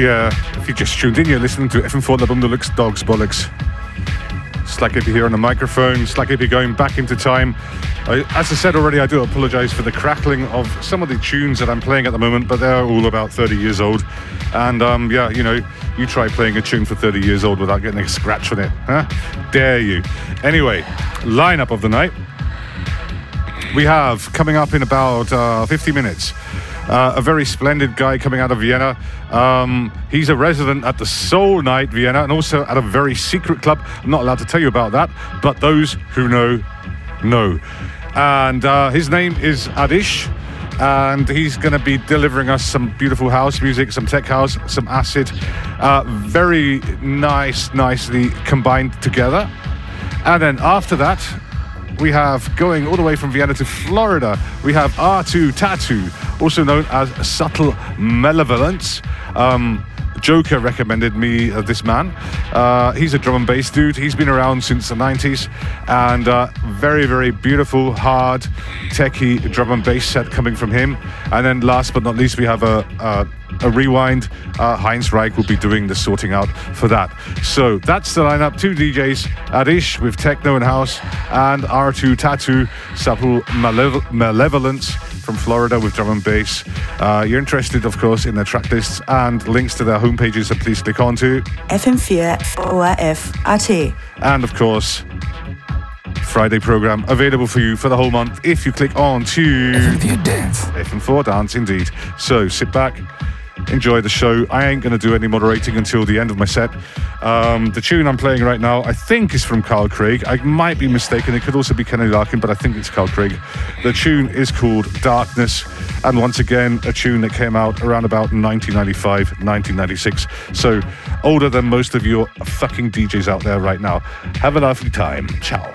Yeah, if you just tuned in, you're listening to FM4 The Boum De Luxe Dogs Bollocks. Slack Hippy here on the microphone, Slack Hippy going back into time. I, as I said already, I do apologise for the crackling of some of the tunes that I'm playing at the moment, but they're all about 30 years old. And um, yeah, you know, you try playing a tune for 30 years old without getting a scratch on it, huh? Dare you? Anyway, lineup of the night. We have coming up in about uh, 50 minutes. Uh, a very splendid guy coming out of Vienna. Um, he's a resident at the Soul Night Vienna and also at a very secret club. I'm not allowed to tell you about that, but those who know, know. And uh, his name is Adish. And he's going to be delivering us some beautiful house music, some tech house, some acid. Uh, very nice, nicely combined together. And then after that, we have going all the way from Vienna to Florida, we have R2TAT2, also known as Subtle Malevolence. Um, Joker recommended me uh, this man. Uh, he's a drum and bass dude. He's been around since the 90s and uh, very, very beautiful, hard, techie drum and bass set coming from him. And then last but not least, we have a, a, a rewind. Uh, Heinz Reich will be doing the sorting out for that. So that's the lineup. Two DJs, Adish with Techno and House and R2TAT2, Subtle Malev- Malevolence from Florida with drum and bass. Uh, you're interested, of course, in their track lists and links to their homepages, so please click on to. FM4 ORF AT. And of course, Friday program available for you for the whole month if you click on to FM4 Dance. FM4 Dance, indeed. So sit back, enjoy the show. I ain't going to do any moderating until the end of my set. Um, the tune I'm playing right now, I think, is from Carl Craig. I might be mistaken. It could also be Kenny Larkin, but I think it's Carl Craig. The tune is called Darkness. And once again, a tune that came out around about 1995, 1996. So older than most of your fucking DJs out there right now. Have a lovely time. Ciao.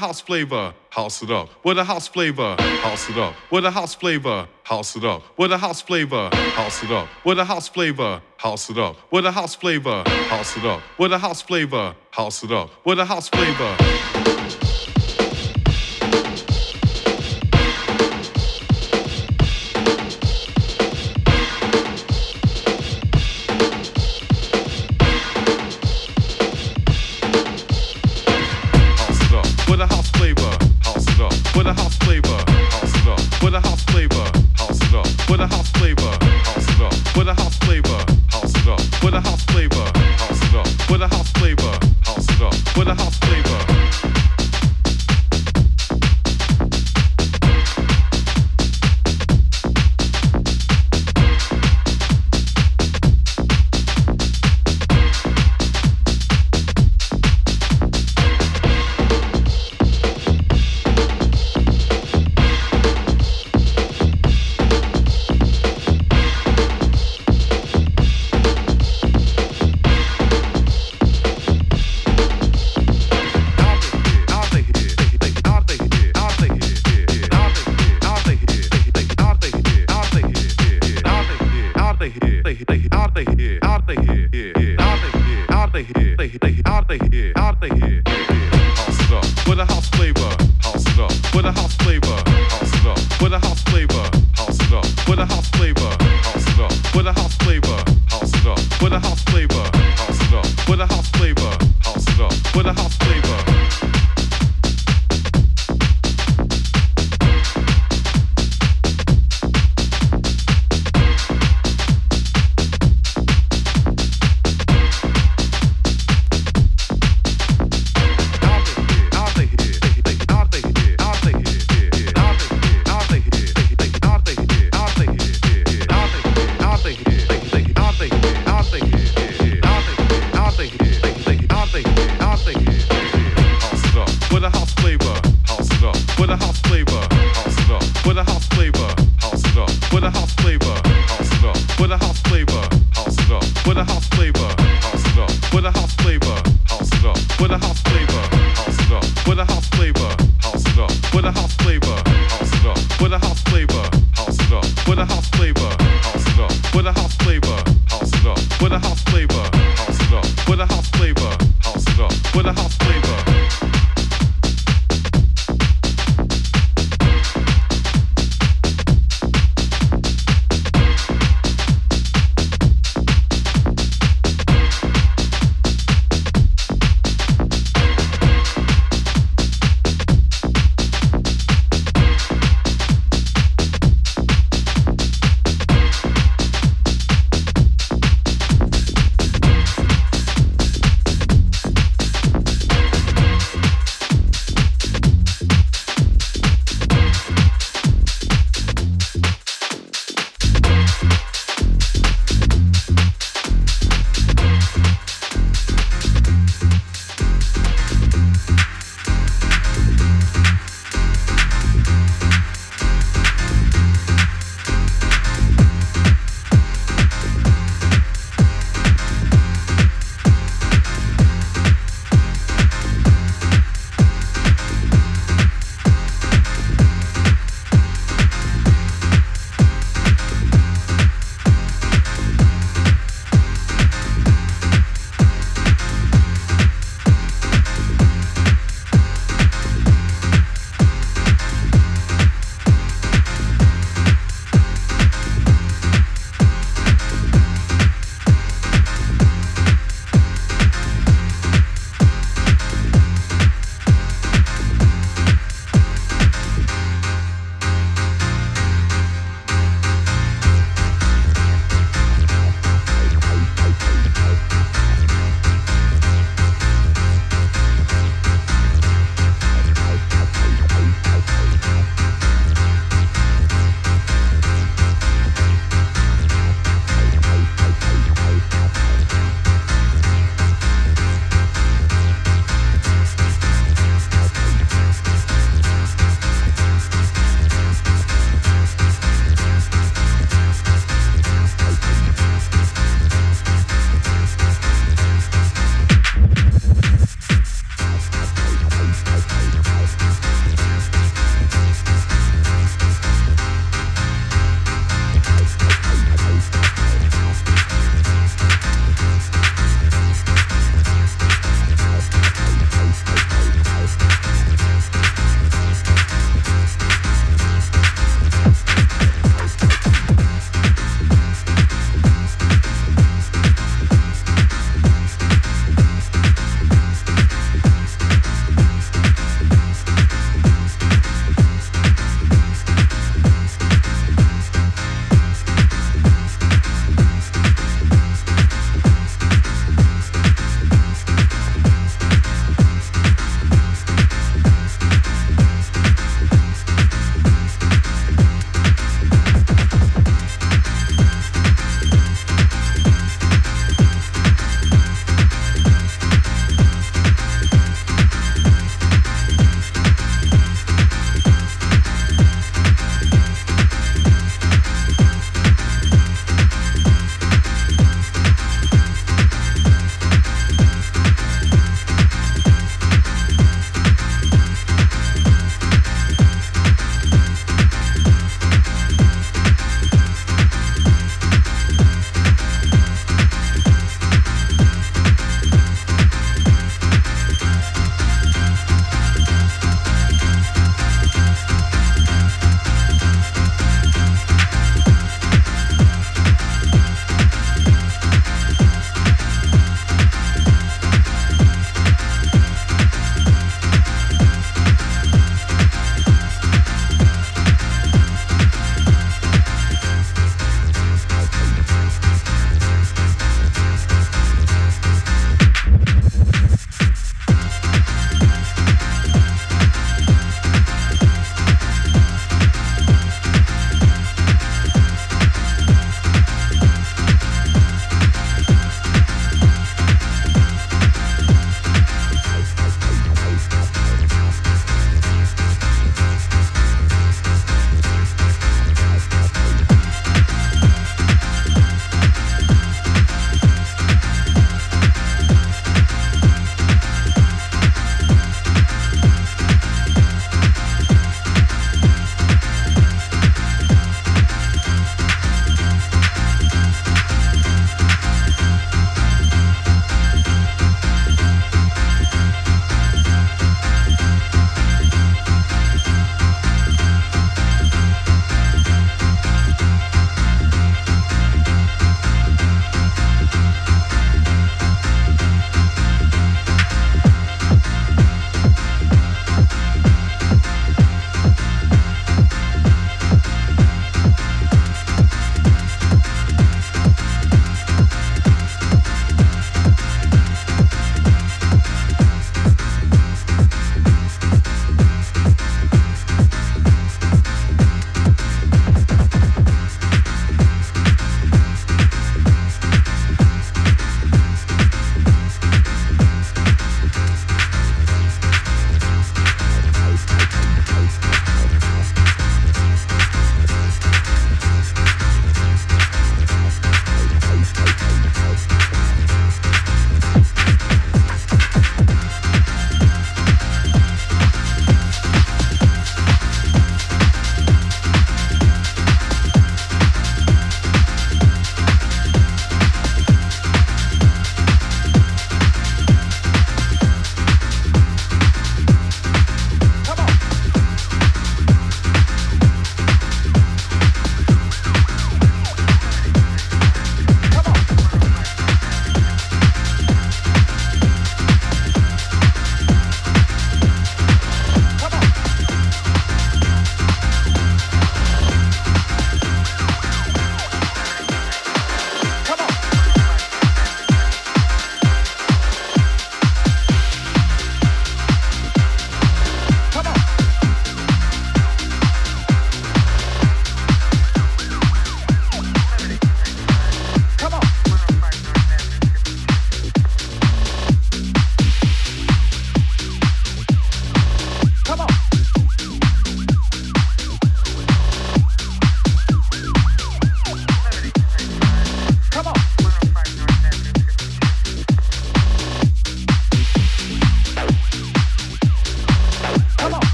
house flavor, house it up. With a house flavor, house it up. With a house flavor, house it up. With a house flavor, house it up. With a house flavor, house it up. With a house flavor, house it up. With a house flavor, house it up. With a house flavor.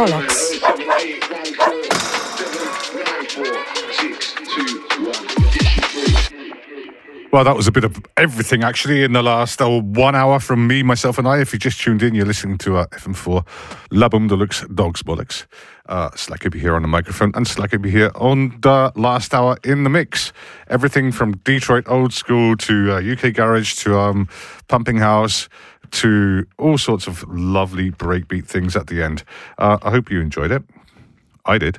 Bollocks. Well, that was a bit of everything actually in the last oh, one hour from me, myself, and I. If you just tuned in, you're listening to uh, FM4 La Boum De Luxe Dogs Bollocks. Uh, Slack could be here on the microphone and Slack could be here on the last hour in the mix. Everything from Detroit old school to uh, UK garage to um, pumping house to all sorts of lovely breakbeat things at the end. Uh, I hope you enjoyed it. I did.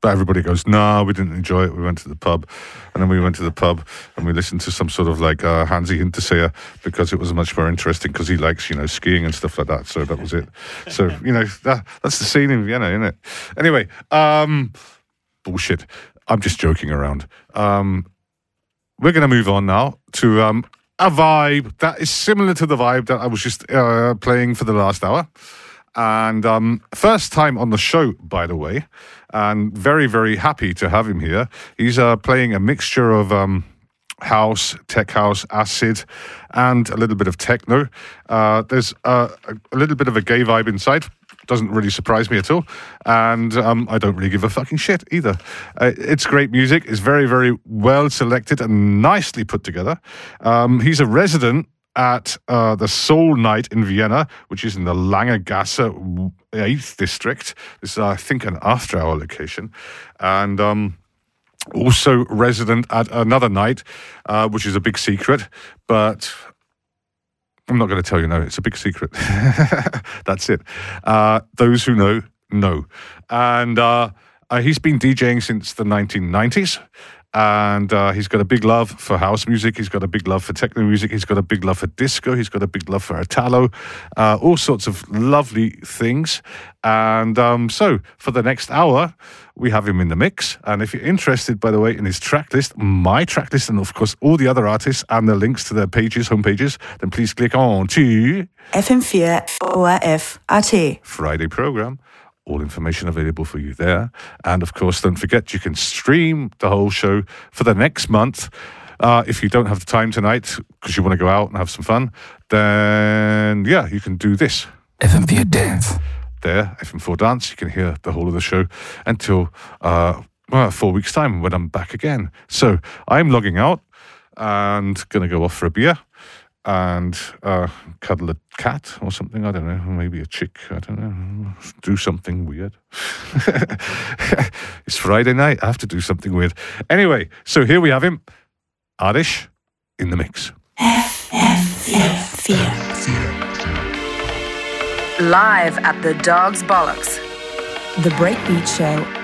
But everybody goes, no, we didn't enjoy it. We went to the pub. And then we went to the pub and we listened to some sort of like uh, Hansi Hinterseer because it was much more interesting because he likes, you know, skiing and stuff like that. So that was it. So, you know, that, that's the scene in Vienna, isn't it? Anyway, um, bullshit. I'm just joking around. Um, we're going to move on now to um, a vibe that is similar to the vibe that I was just uh, playing for the last hour. And um, first time on the show, by the way, and very, very happy to have him here. He's uh, playing a mixture of um, house, tech house, acid, and a little bit of techno. Uh, there's uh, a, a little bit of a gay vibe inside. Doesn't really surprise me at all. And um, I don't really give a fucking shit either. Uh, it's great music. It's very, very well selected and nicely put together. Um, he's a resident at uh, the Soul Night in Vienna, which is in the Langergasse 8th district. This is, I think, an after hour location. And. Um, also resident at another night, uh, which is a big secret, but I'm not going to tell you no. It's a big secret. That's it. Uh, those who know know, and uh, uh, he's been DJing since the 1990s. And uh, he's got a big love for house music. He's got a big love for techno music. He's got a big love for disco. He's got a big love for Italo. Uh, all sorts of lovely things. And um, so for the next hour, we have him in the mix. And if you're interested, by the way, in his track list, my track list, and of course all the other artists and the links to their pages, homepages, then please click on to FM4 ORF AT. Friday program. All information available for you there. And of course, don't forget you can stream the whole show for the next month. Uh, if you don't have the time tonight because you want to go out and have some fun, then yeah, you can do this. FM4 Dance. There, FM4 Dance. You can hear the whole of the show until uh, well, four weeks' time when I'm back again. So I'm logging out and going to go off for a beer and uh, cuddle a cat or something. I don't know. Maybe a chick. I don't know. Do something weird. it's Friday night. I have to do something weird. Anyway, so here we have him, ADISH, in the mix. Live at the Dog's Bollocks. The Breakbeat Show.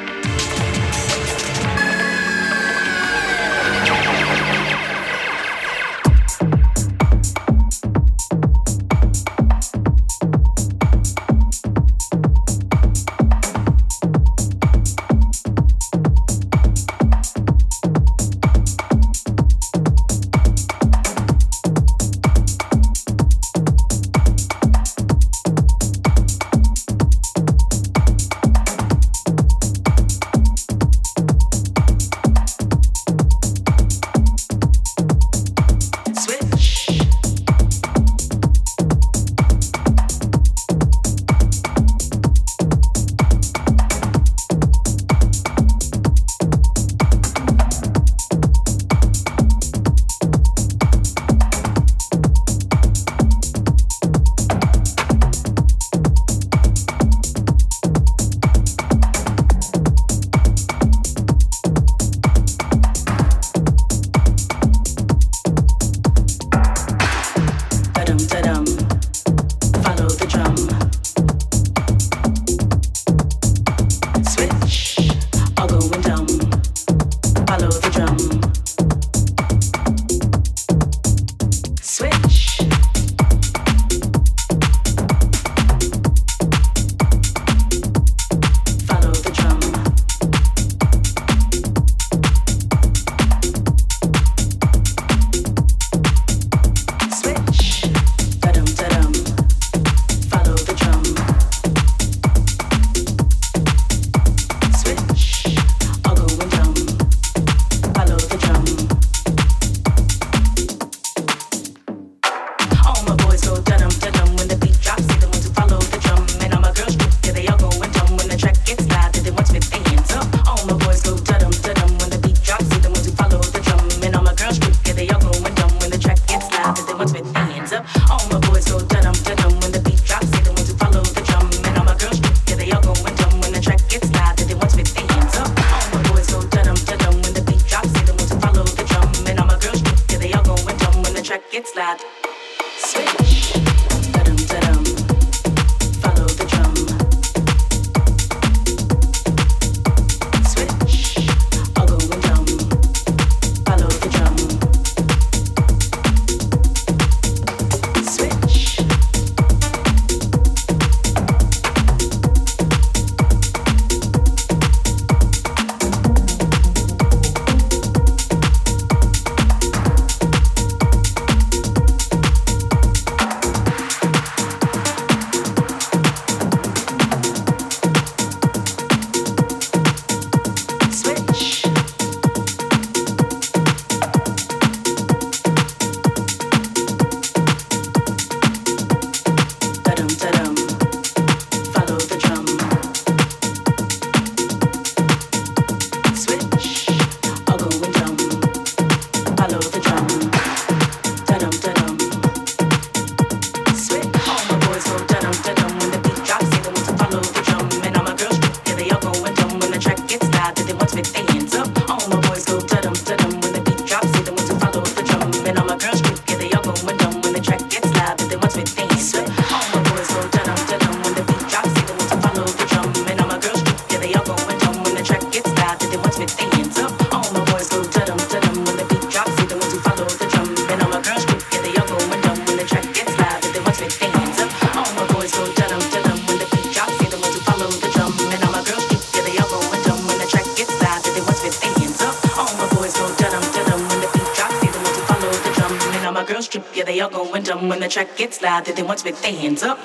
Loud, they want to with their hands up.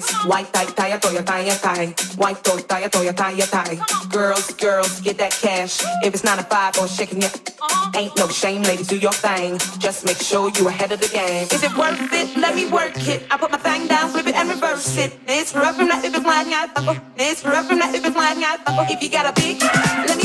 boys. White tie, tie, toya, tie, tie. White toe, tie, toya, tie, tie. Girls, girls, get that cash. If it's not a five or shaking it, ain't no shame, ladies, do your thing. Just make sure you're ahead of the game. Is it worth it? Let me work it. I put my thing down, flip it and reverse it. It's rough from that if it's lying out. This rough from that if it's lying out. If you got a big, let me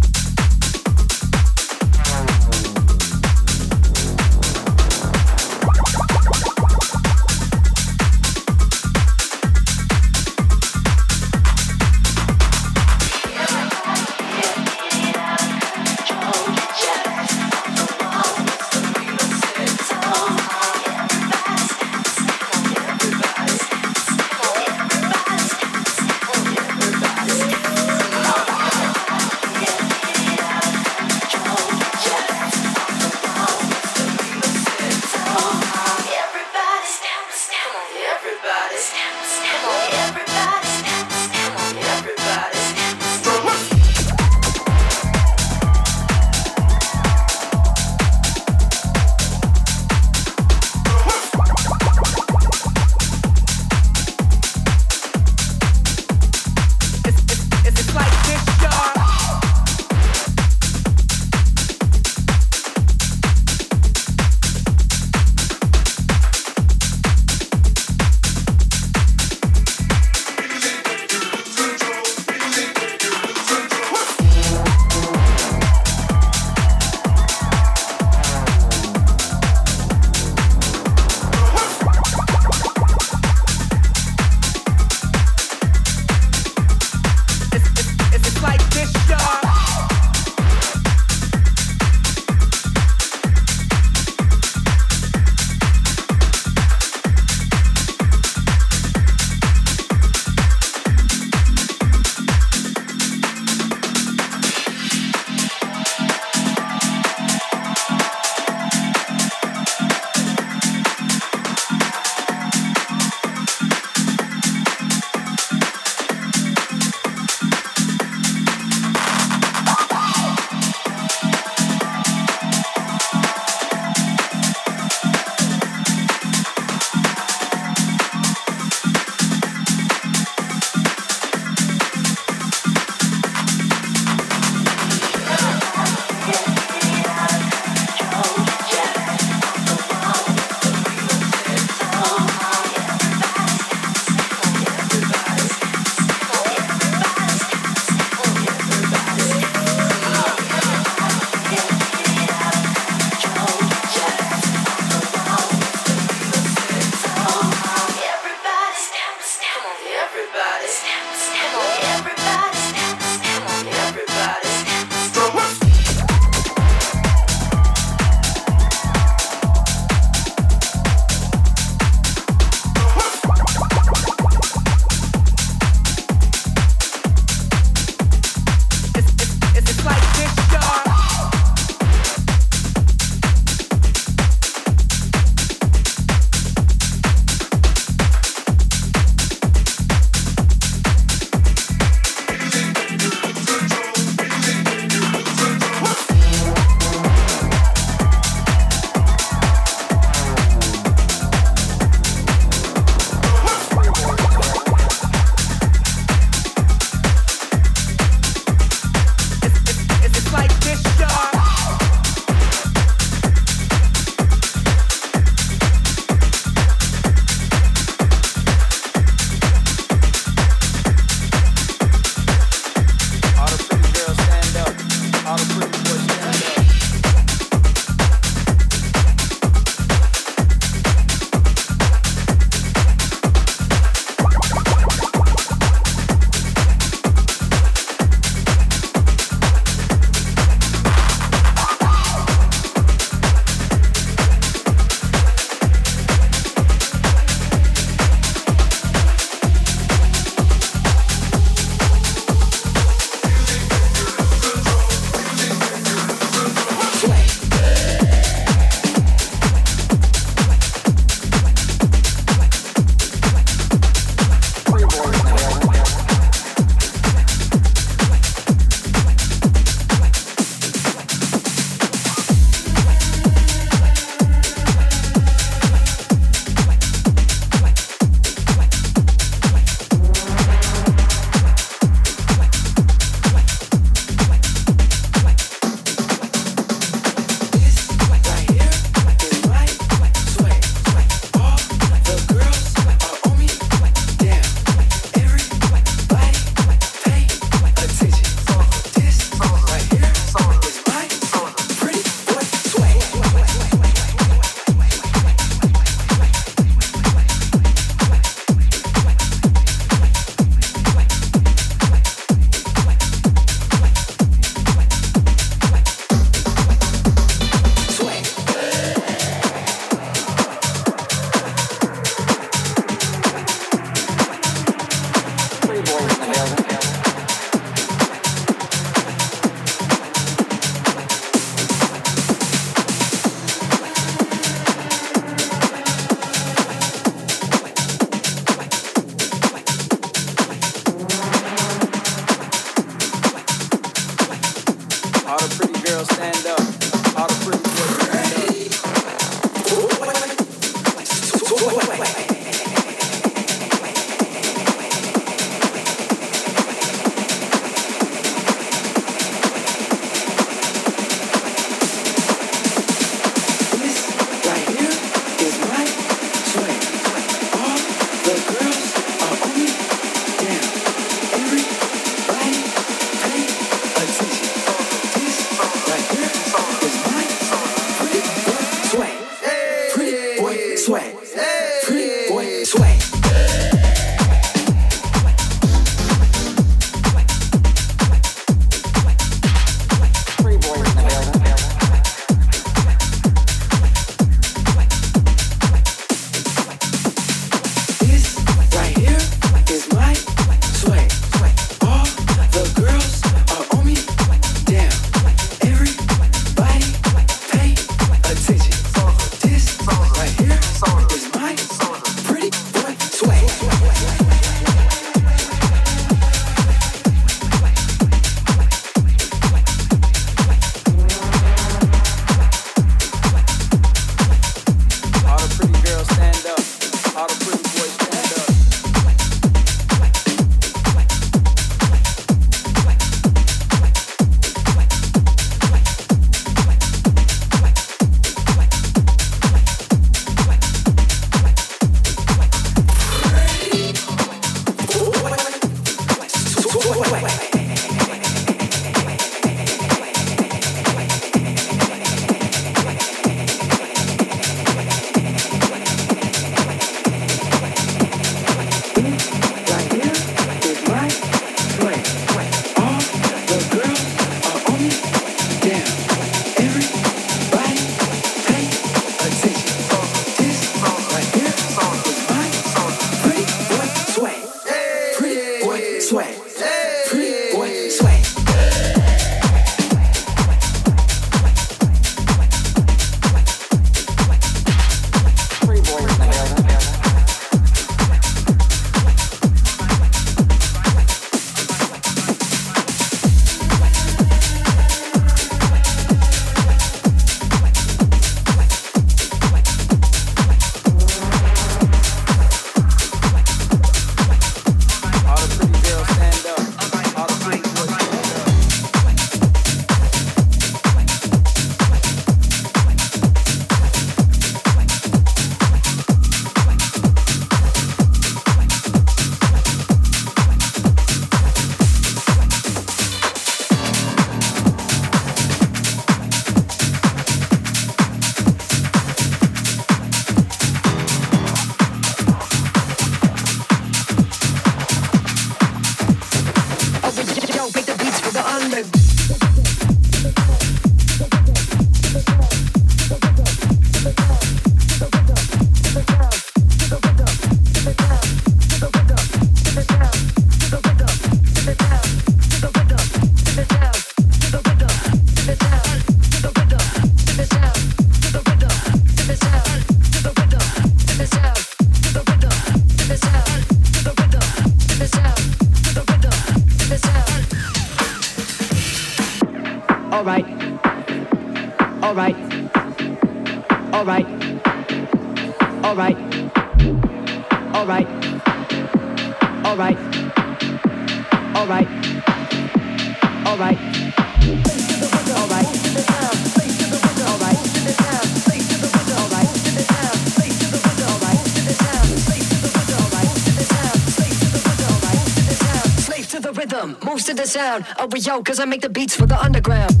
down. Oh, we yo, cause I make the beats for the underground.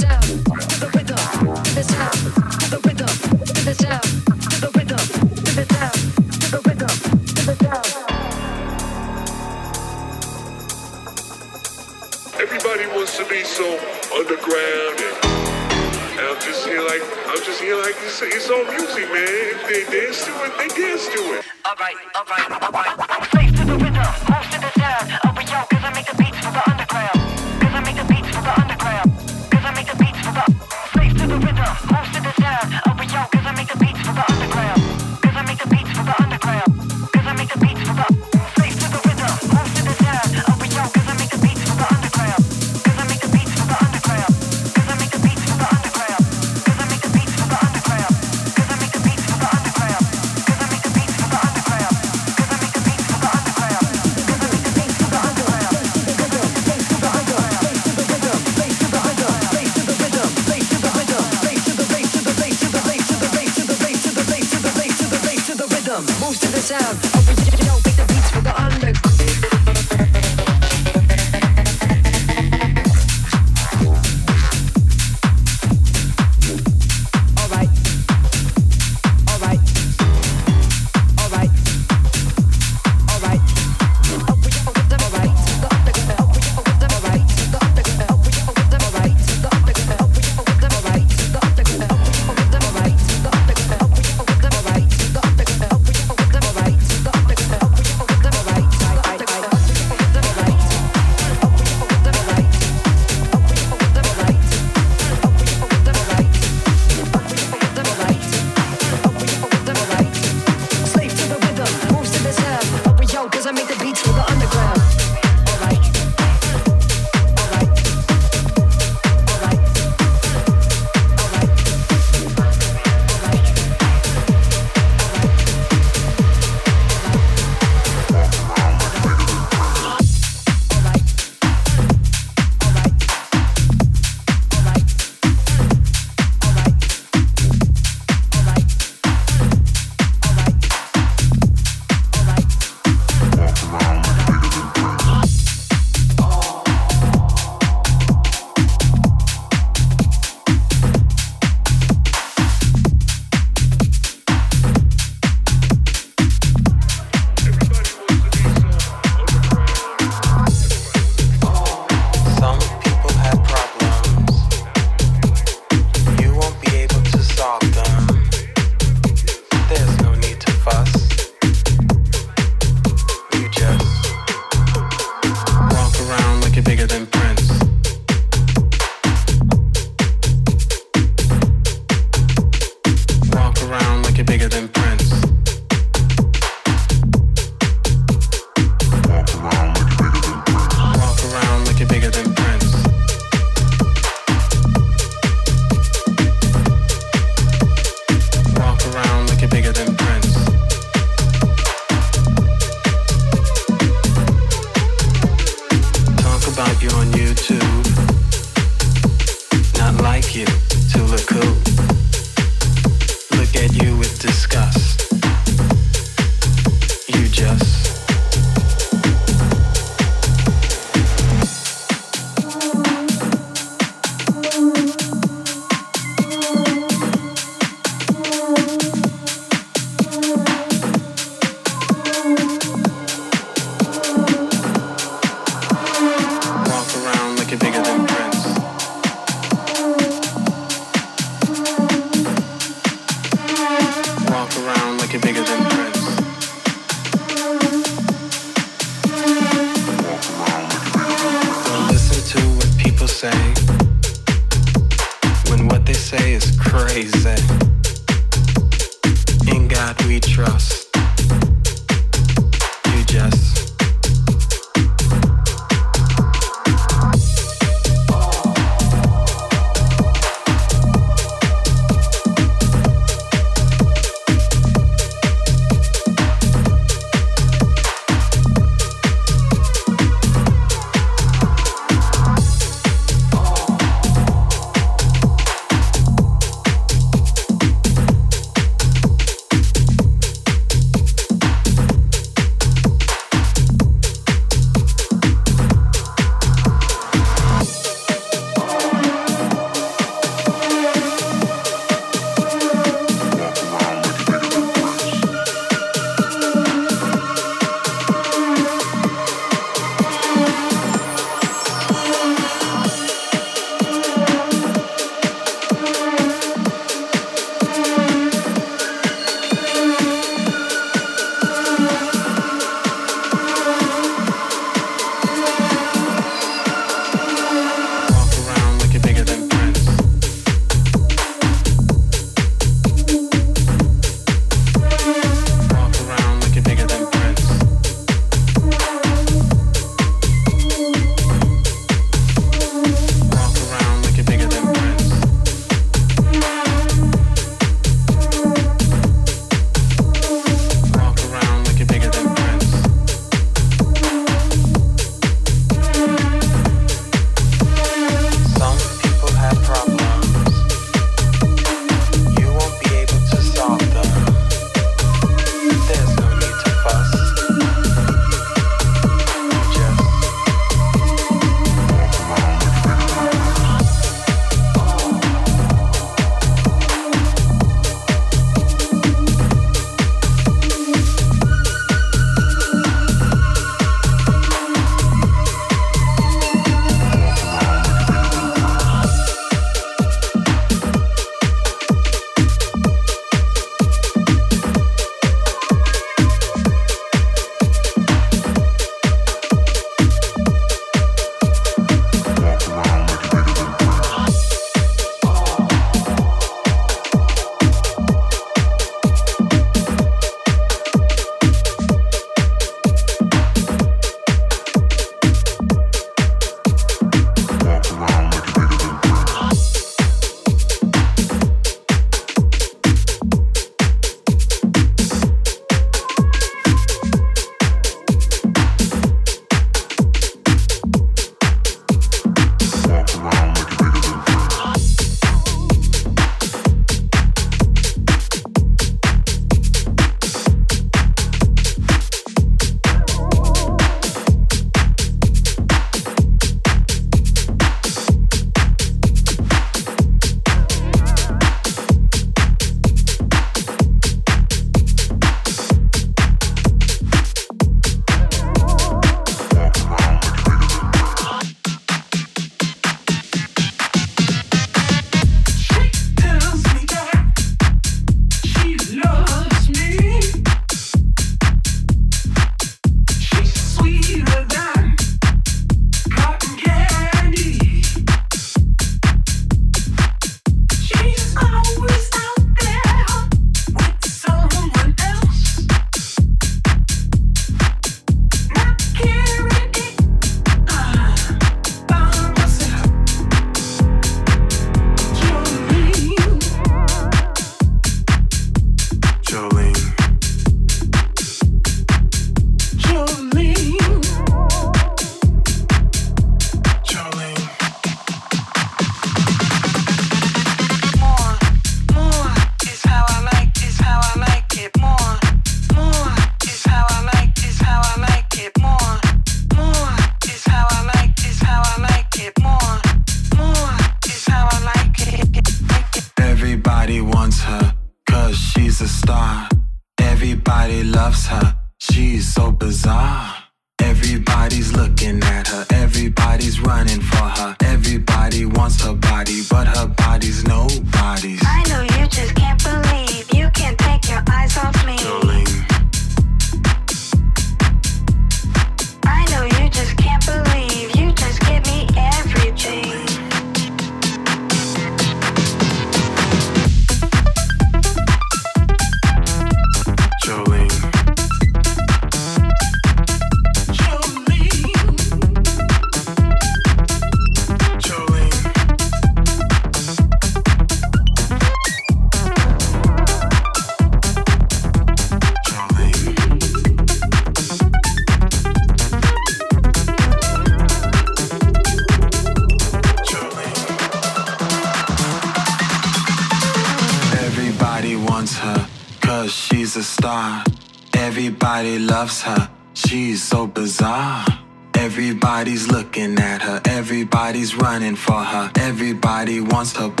Everybody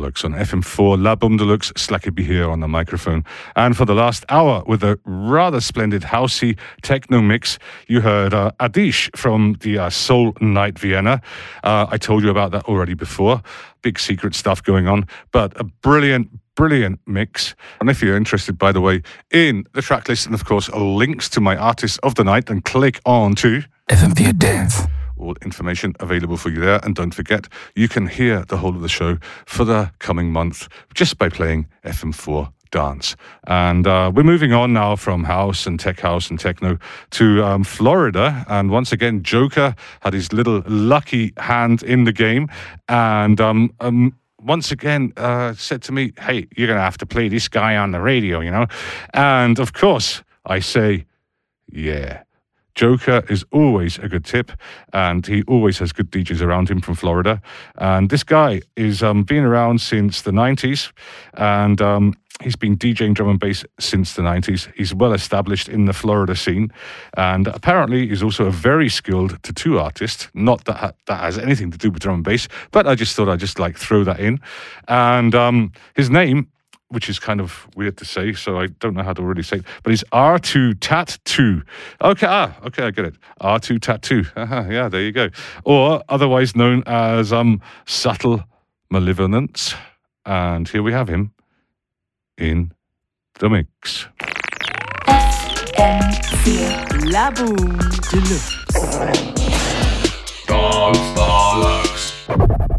Bollocks on FM4, La Boom Deluxe, Slack Hippy here on the microphone. And for the last hour, with a rather splendid housey techno mix, you heard uh, ADISH from the uh, Soul Night Vienna. Uh, I told you about that already before. Big secret stuff going on, but a brilliant, brilliant mix. And if you're interested, by the way, in the track list and of course links to my artists of the night, then click on to FM4 Dance. All information available for you there. And don't forget, you can hear the whole of the show for the coming month just by playing FM4 Dance. And uh, we're moving on now from house and tech house and techno to um, Florida. And once again, Joker had his little lucky hand in the game. And um, um, once again uh, said to me, Hey, you're going to have to play this guy on the radio, you know? And of course, I say, Yeah. Joker is always a good tip, and he always has good DJs around him from Florida. And this guy is um, been around since the 90s, and um, he's been DJing drum and bass since the 90s. He's well established in the Florida scene, and apparently he's also a very skilled tattoo artist. Not that ha- that has anything to do with drum and bass, but I just thought I'd just like throw that in. And um, his name which is kind of weird to say, so I don't know how to really say it. But it's R2TAT2. Okay, ah, okay, I get it. R2 Tattoo. Uh-huh, yeah, there you go. Or otherwise known as um, Subtle Malevolence. And here we have him in the mix. FM4 La Boom Deluxe. Dogs Bollocks.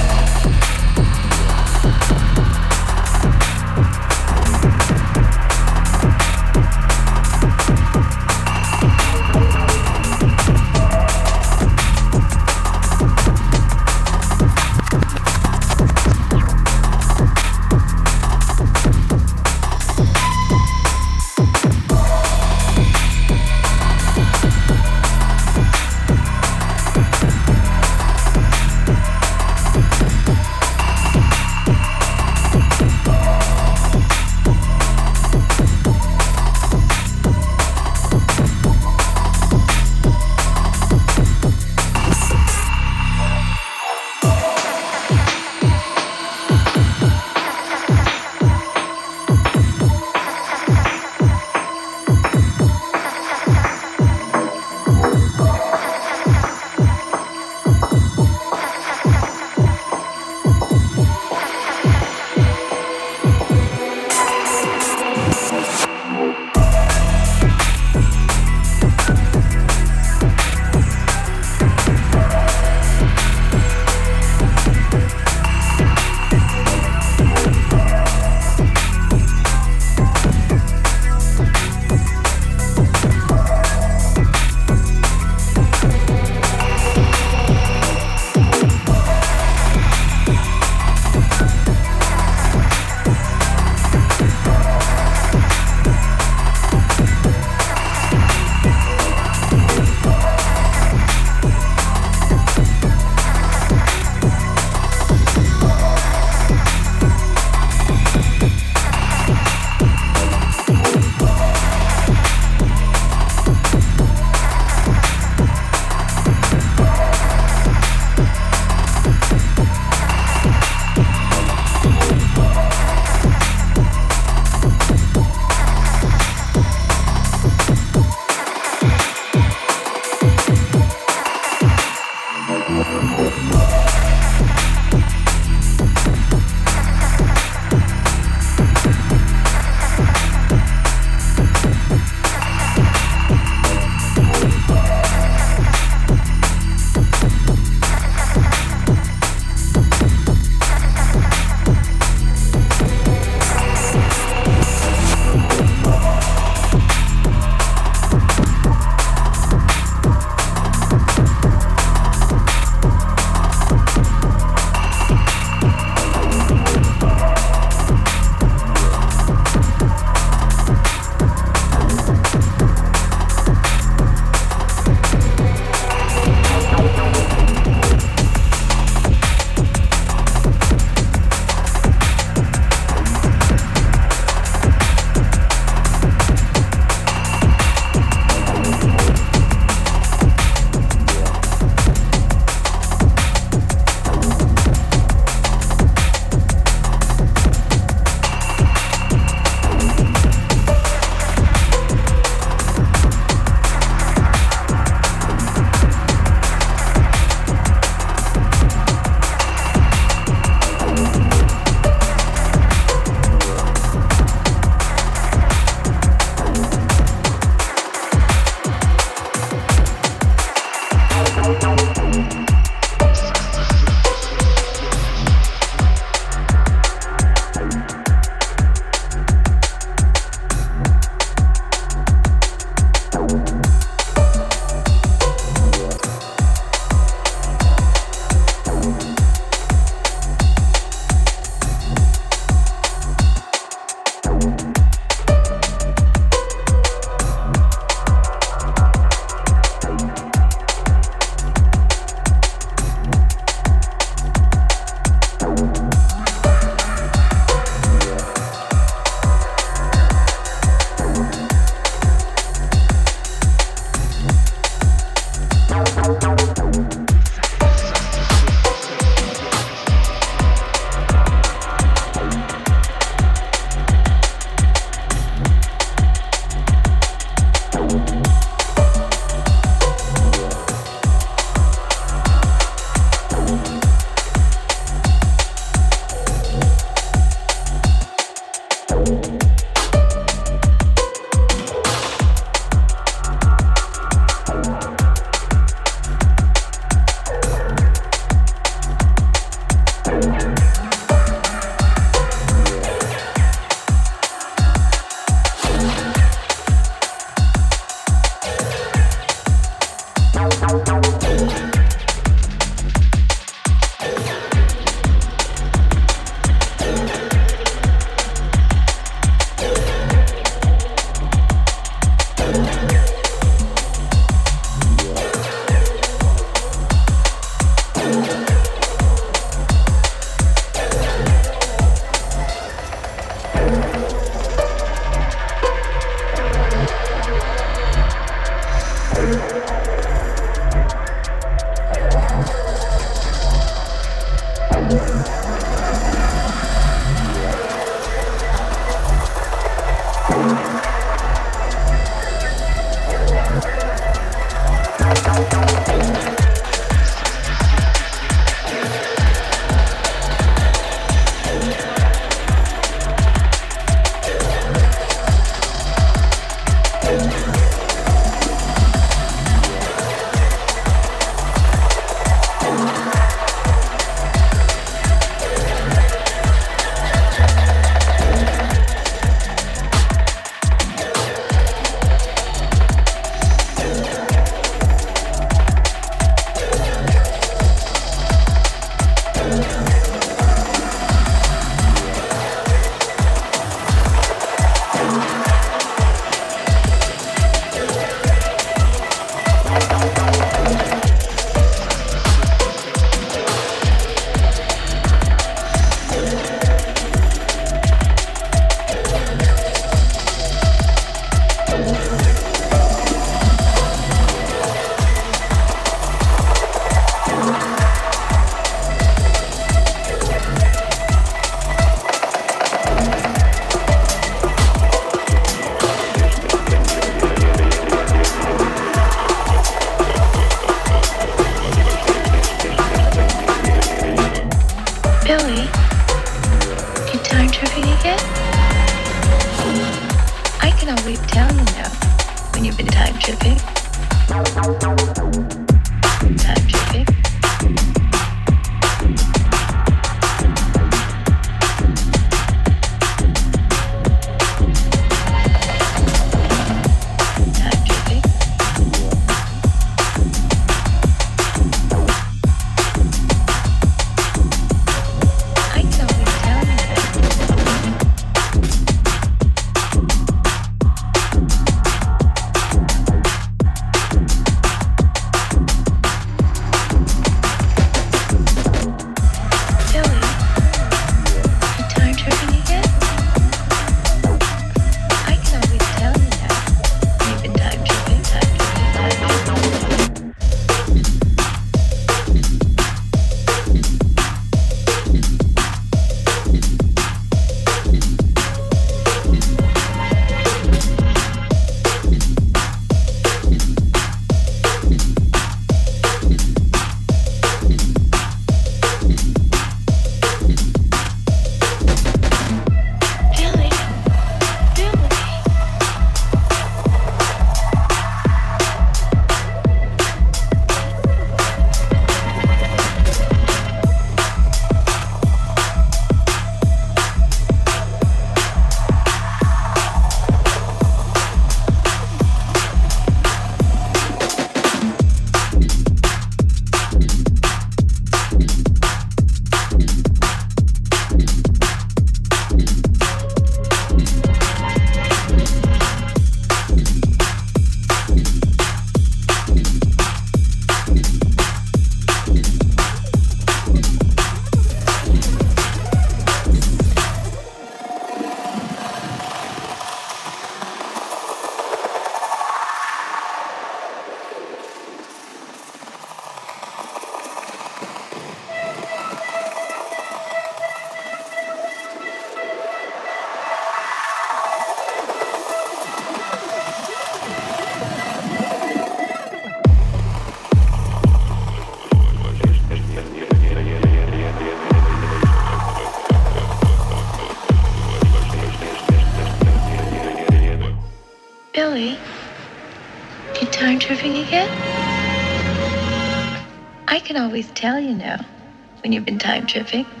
You've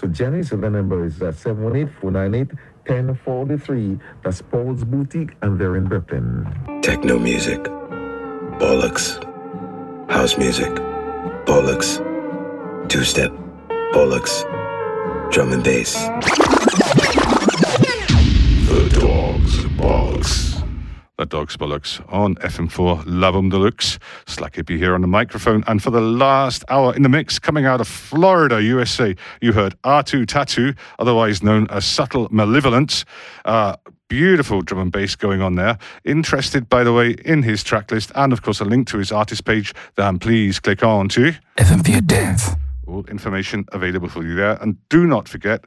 So the number is uh, 718-498-1043. That's Paul's Boutique and they're in Brooklyn. Techno music, bollocks. House music, bollocks. Two step, bollocks. Drum and bass. The Dogs Bollocks on FM4 La Boum De Luxe. Slack Hippy here on the microphone. And for the last hour in the mix, coming out of Florida, USA, you heard R2TAT2, otherwise known as Subtle Malevolence. Uh, beautiful drum and bass going on there. Interested, by the way, in his track list and, of course, a link to his artist page, then please click on to FM4 Dance. all information available for you there. And do not forget,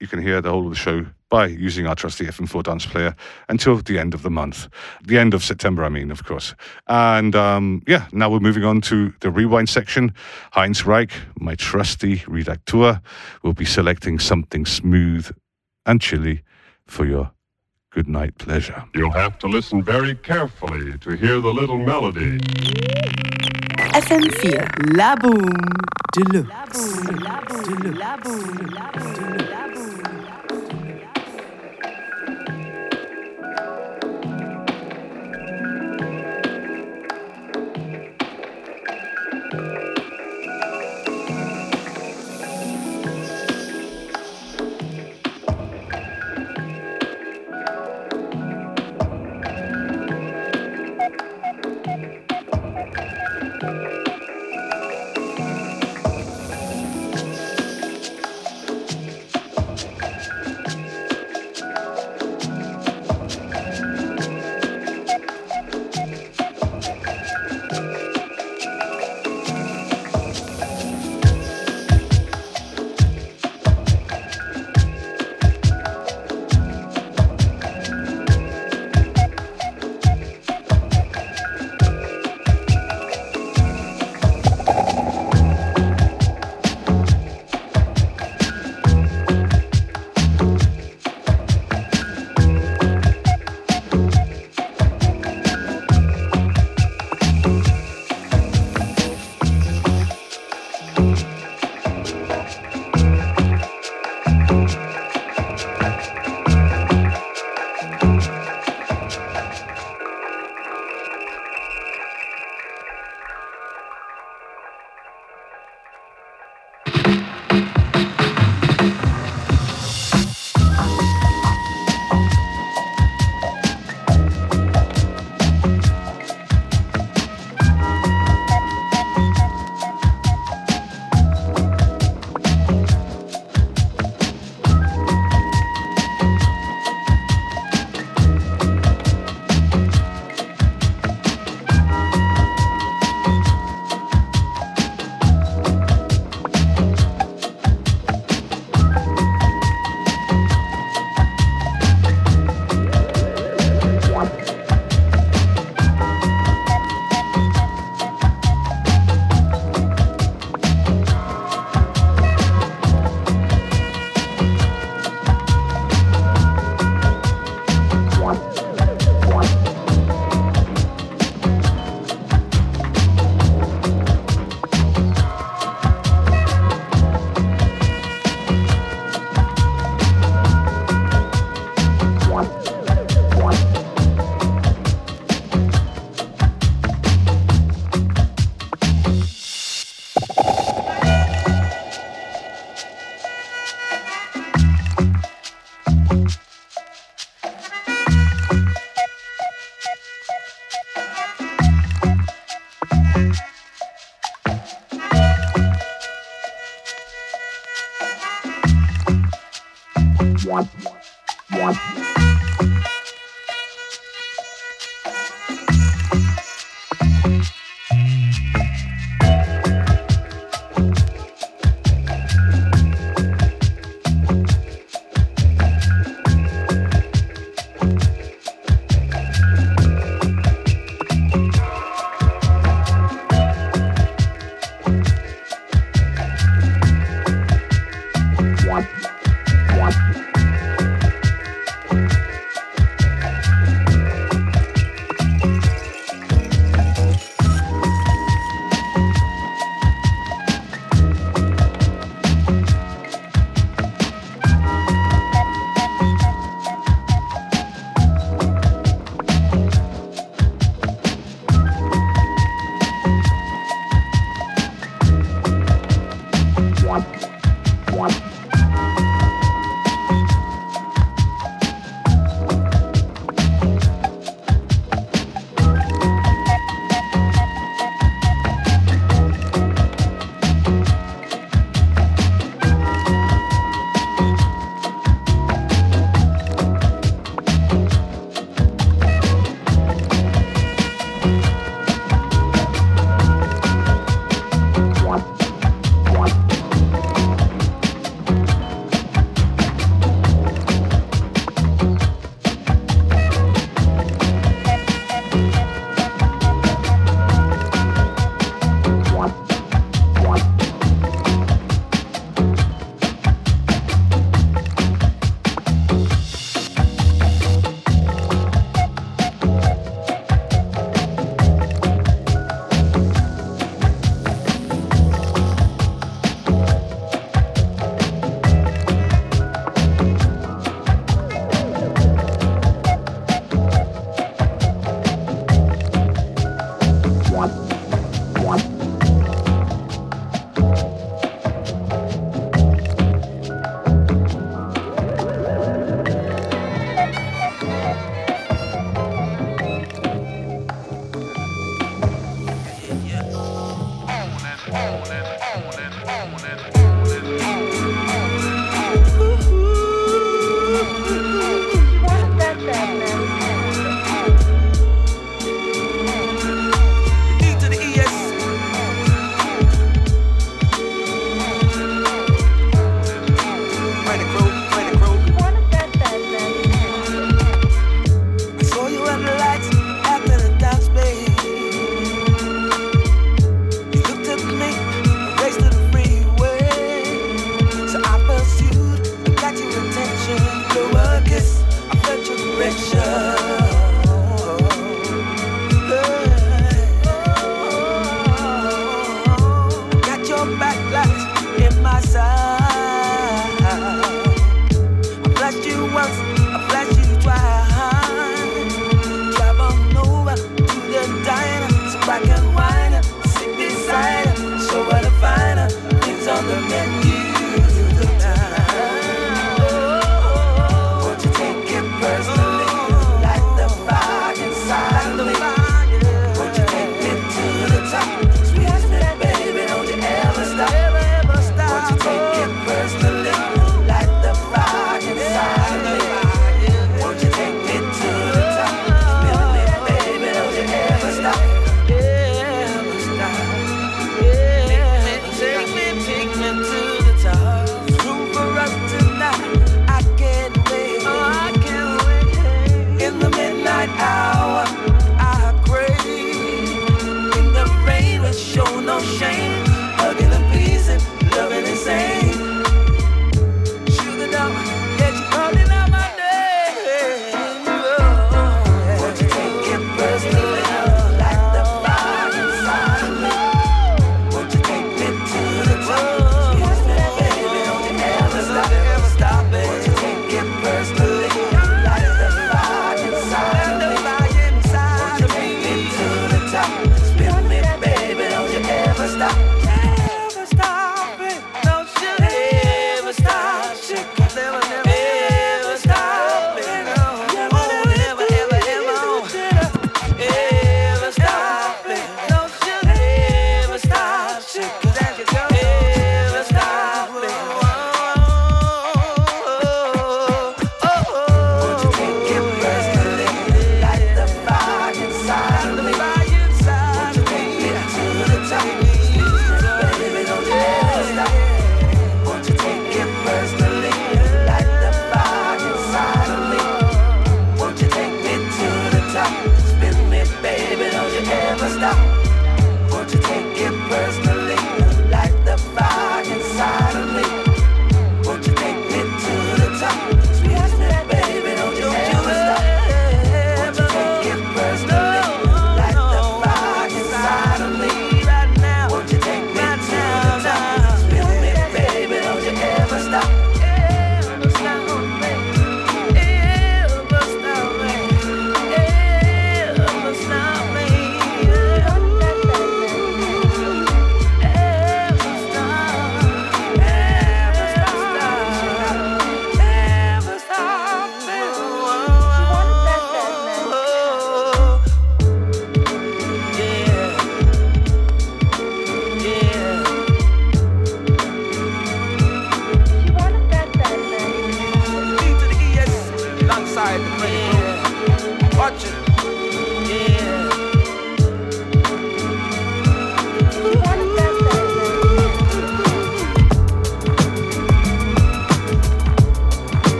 you can hear the whole of the show by using our trusty FM4 dance player until the end of the month. The end of September, I mean, of course. And um, yeah, now we're moving on to the rewind section. Heinz Reich, my trusty redacteur, will be selecting something smooth and chilly for your good night pleasure. You'll have to listen very carefully to hear the little melody. FM4 La Boom Deluxe.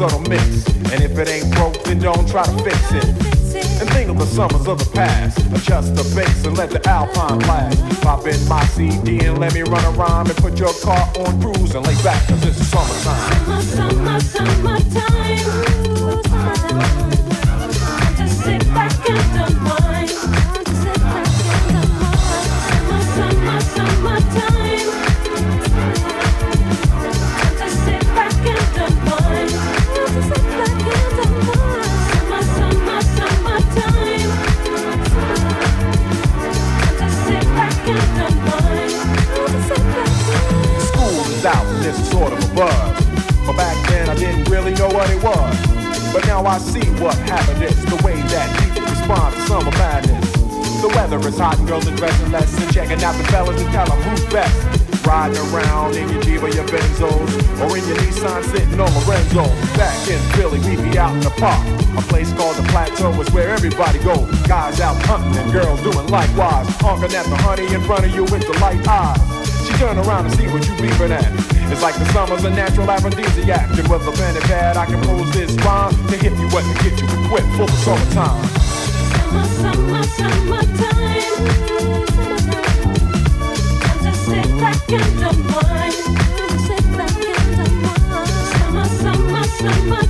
Subtle mix. And if it ain't broke, then don't try to fix it. And think of the summers of the past. Adjust the bass and let the alpine blast. Pop in my CD and let me run a rhyme and put your car on cruise and lay back, cause it's summertime. Summer, summer, summertime. Everybody goes. Guys out hunting and girls doing likewise. Honking at the honey in front of you with the light eyes. She turn around and see what you beeping at. It's like the summer's a natural aphrodisiac. And with a pen and pad, I can pose this rhyme to hit you up and get you equipped for the summertime. Summer, summer, summertime. Sit back and sit back and. Summer, summer, summertime.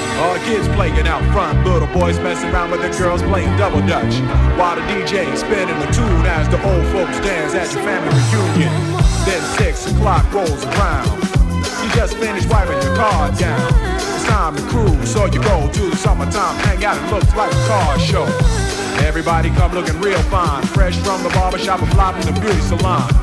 All the kids playing out front, little boys messing around with the girls playing double dutch. While the DJ spinning the tune as the old folks dance at the family reunion. Then six o'clock rolls around. You just finished wiping your car down. It's time to cruise, so you go to the summertime hangout. It looks like a car show. Everybody come looking real fine, fresh from the barbershop or fly from the beauty salon.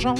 j'en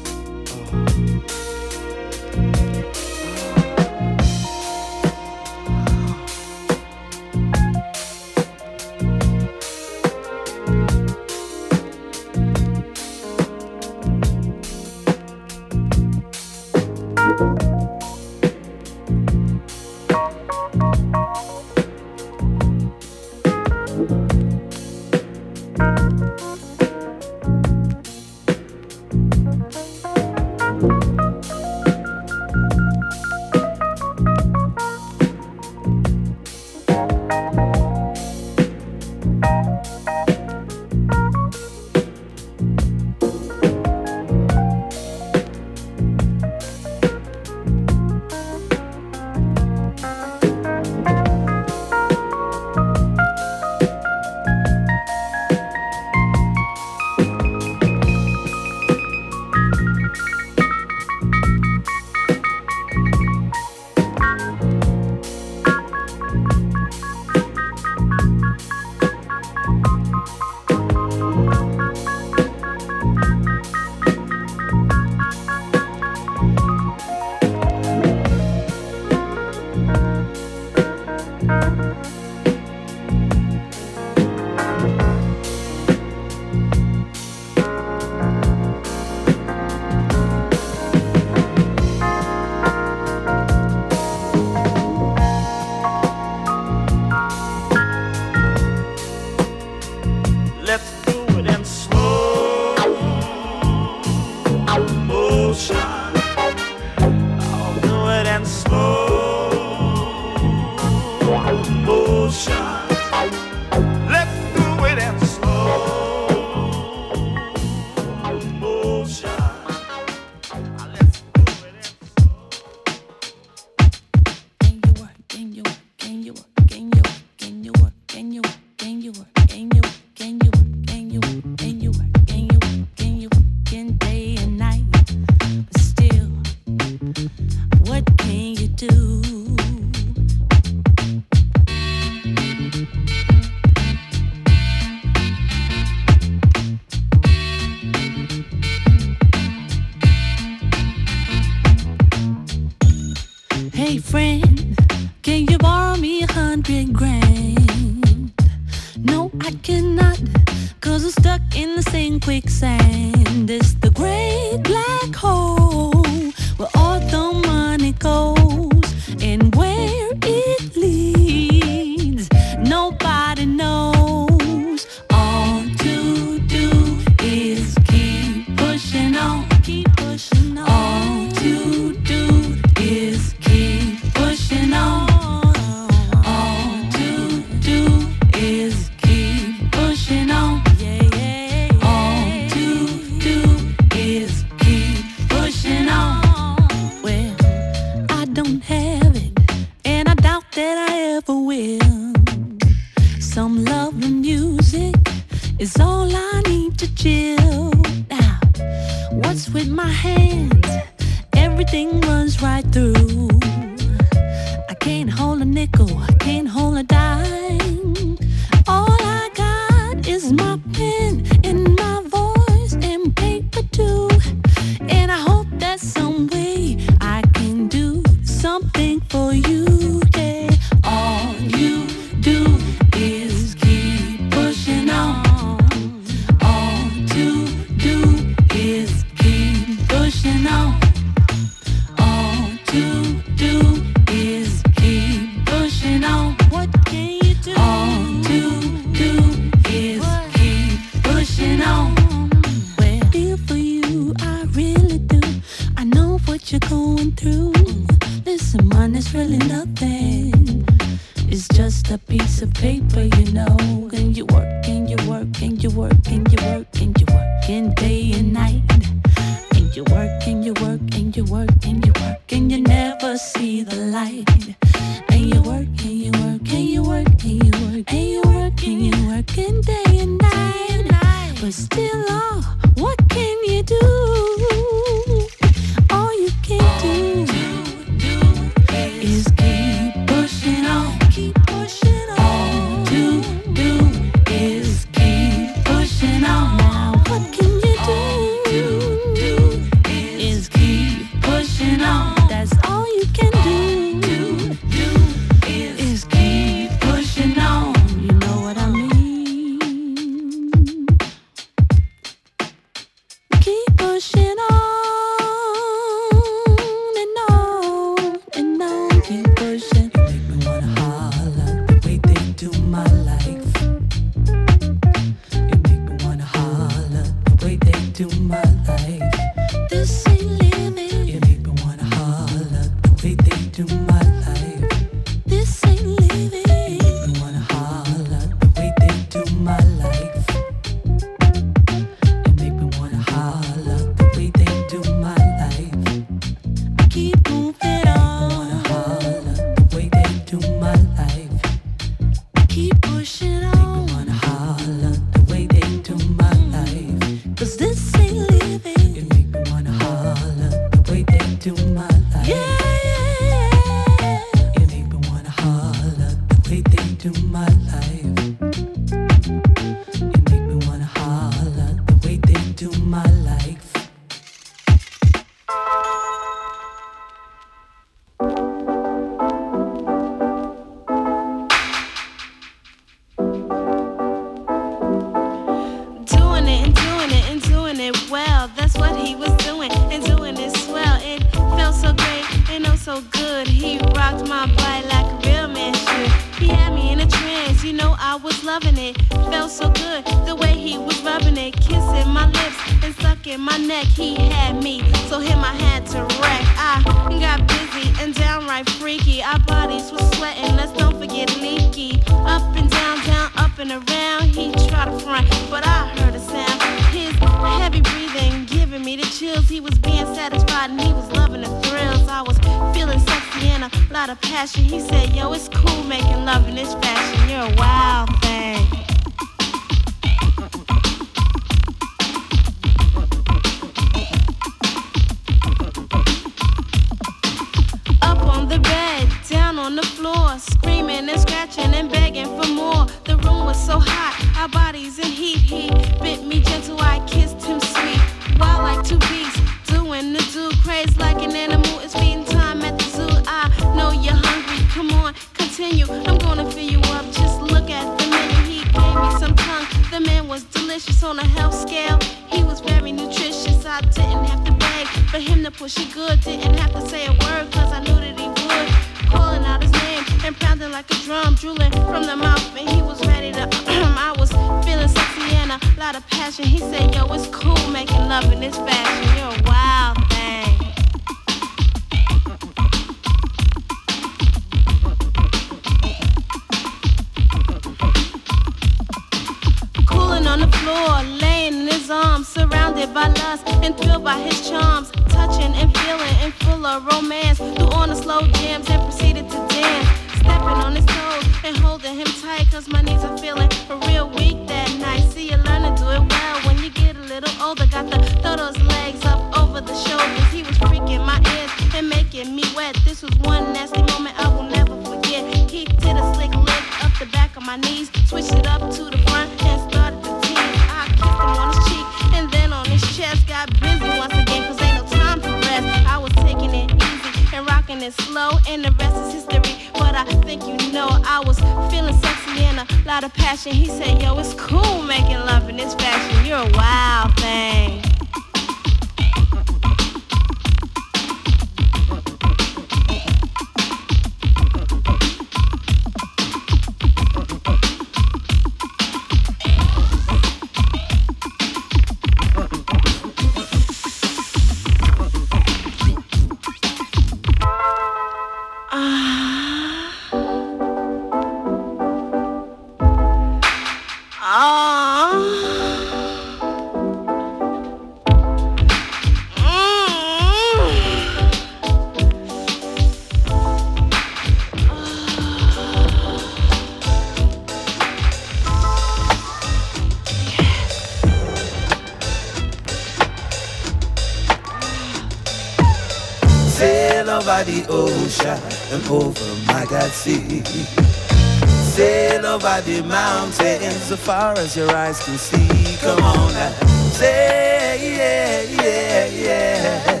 far as your eyes can see. Come on now. Say yeah, yeah, yeah.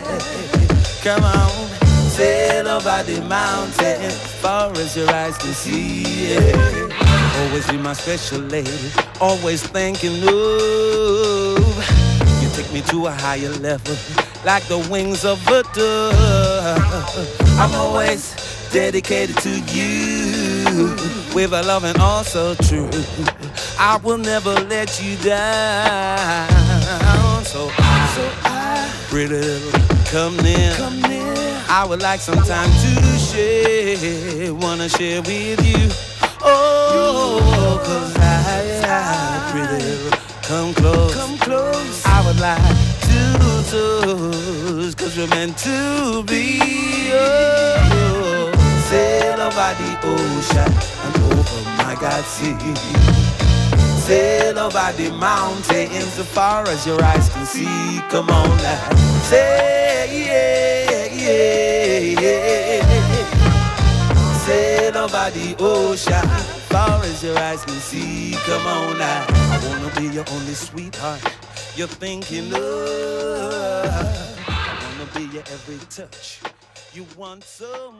Come on. Sail over the mountains far as your eyes can see. Yeah. Always be my special lady. Always thinking of. You take me to a higher level. Like the wings of a dove. I'm always dedicated to you. With a love and also true. I will never let you down. So I, so I pretty little, come near. Come near. I would like some time to share. Wanna share with you. Oh, cause I, I pretty little, come close. Come close. I would like to touch, cause we're meant to be. Oh, sail over the ocean and over my God sea. Sail over the mountains as far as your eyes can see. Come on now. Say yeah, yeah, yeah. Sail over the ocean far as your eyes can see. Come on now. I wanna be your only sweetheart. You're thinking of. I wanna be your every touch. You want so.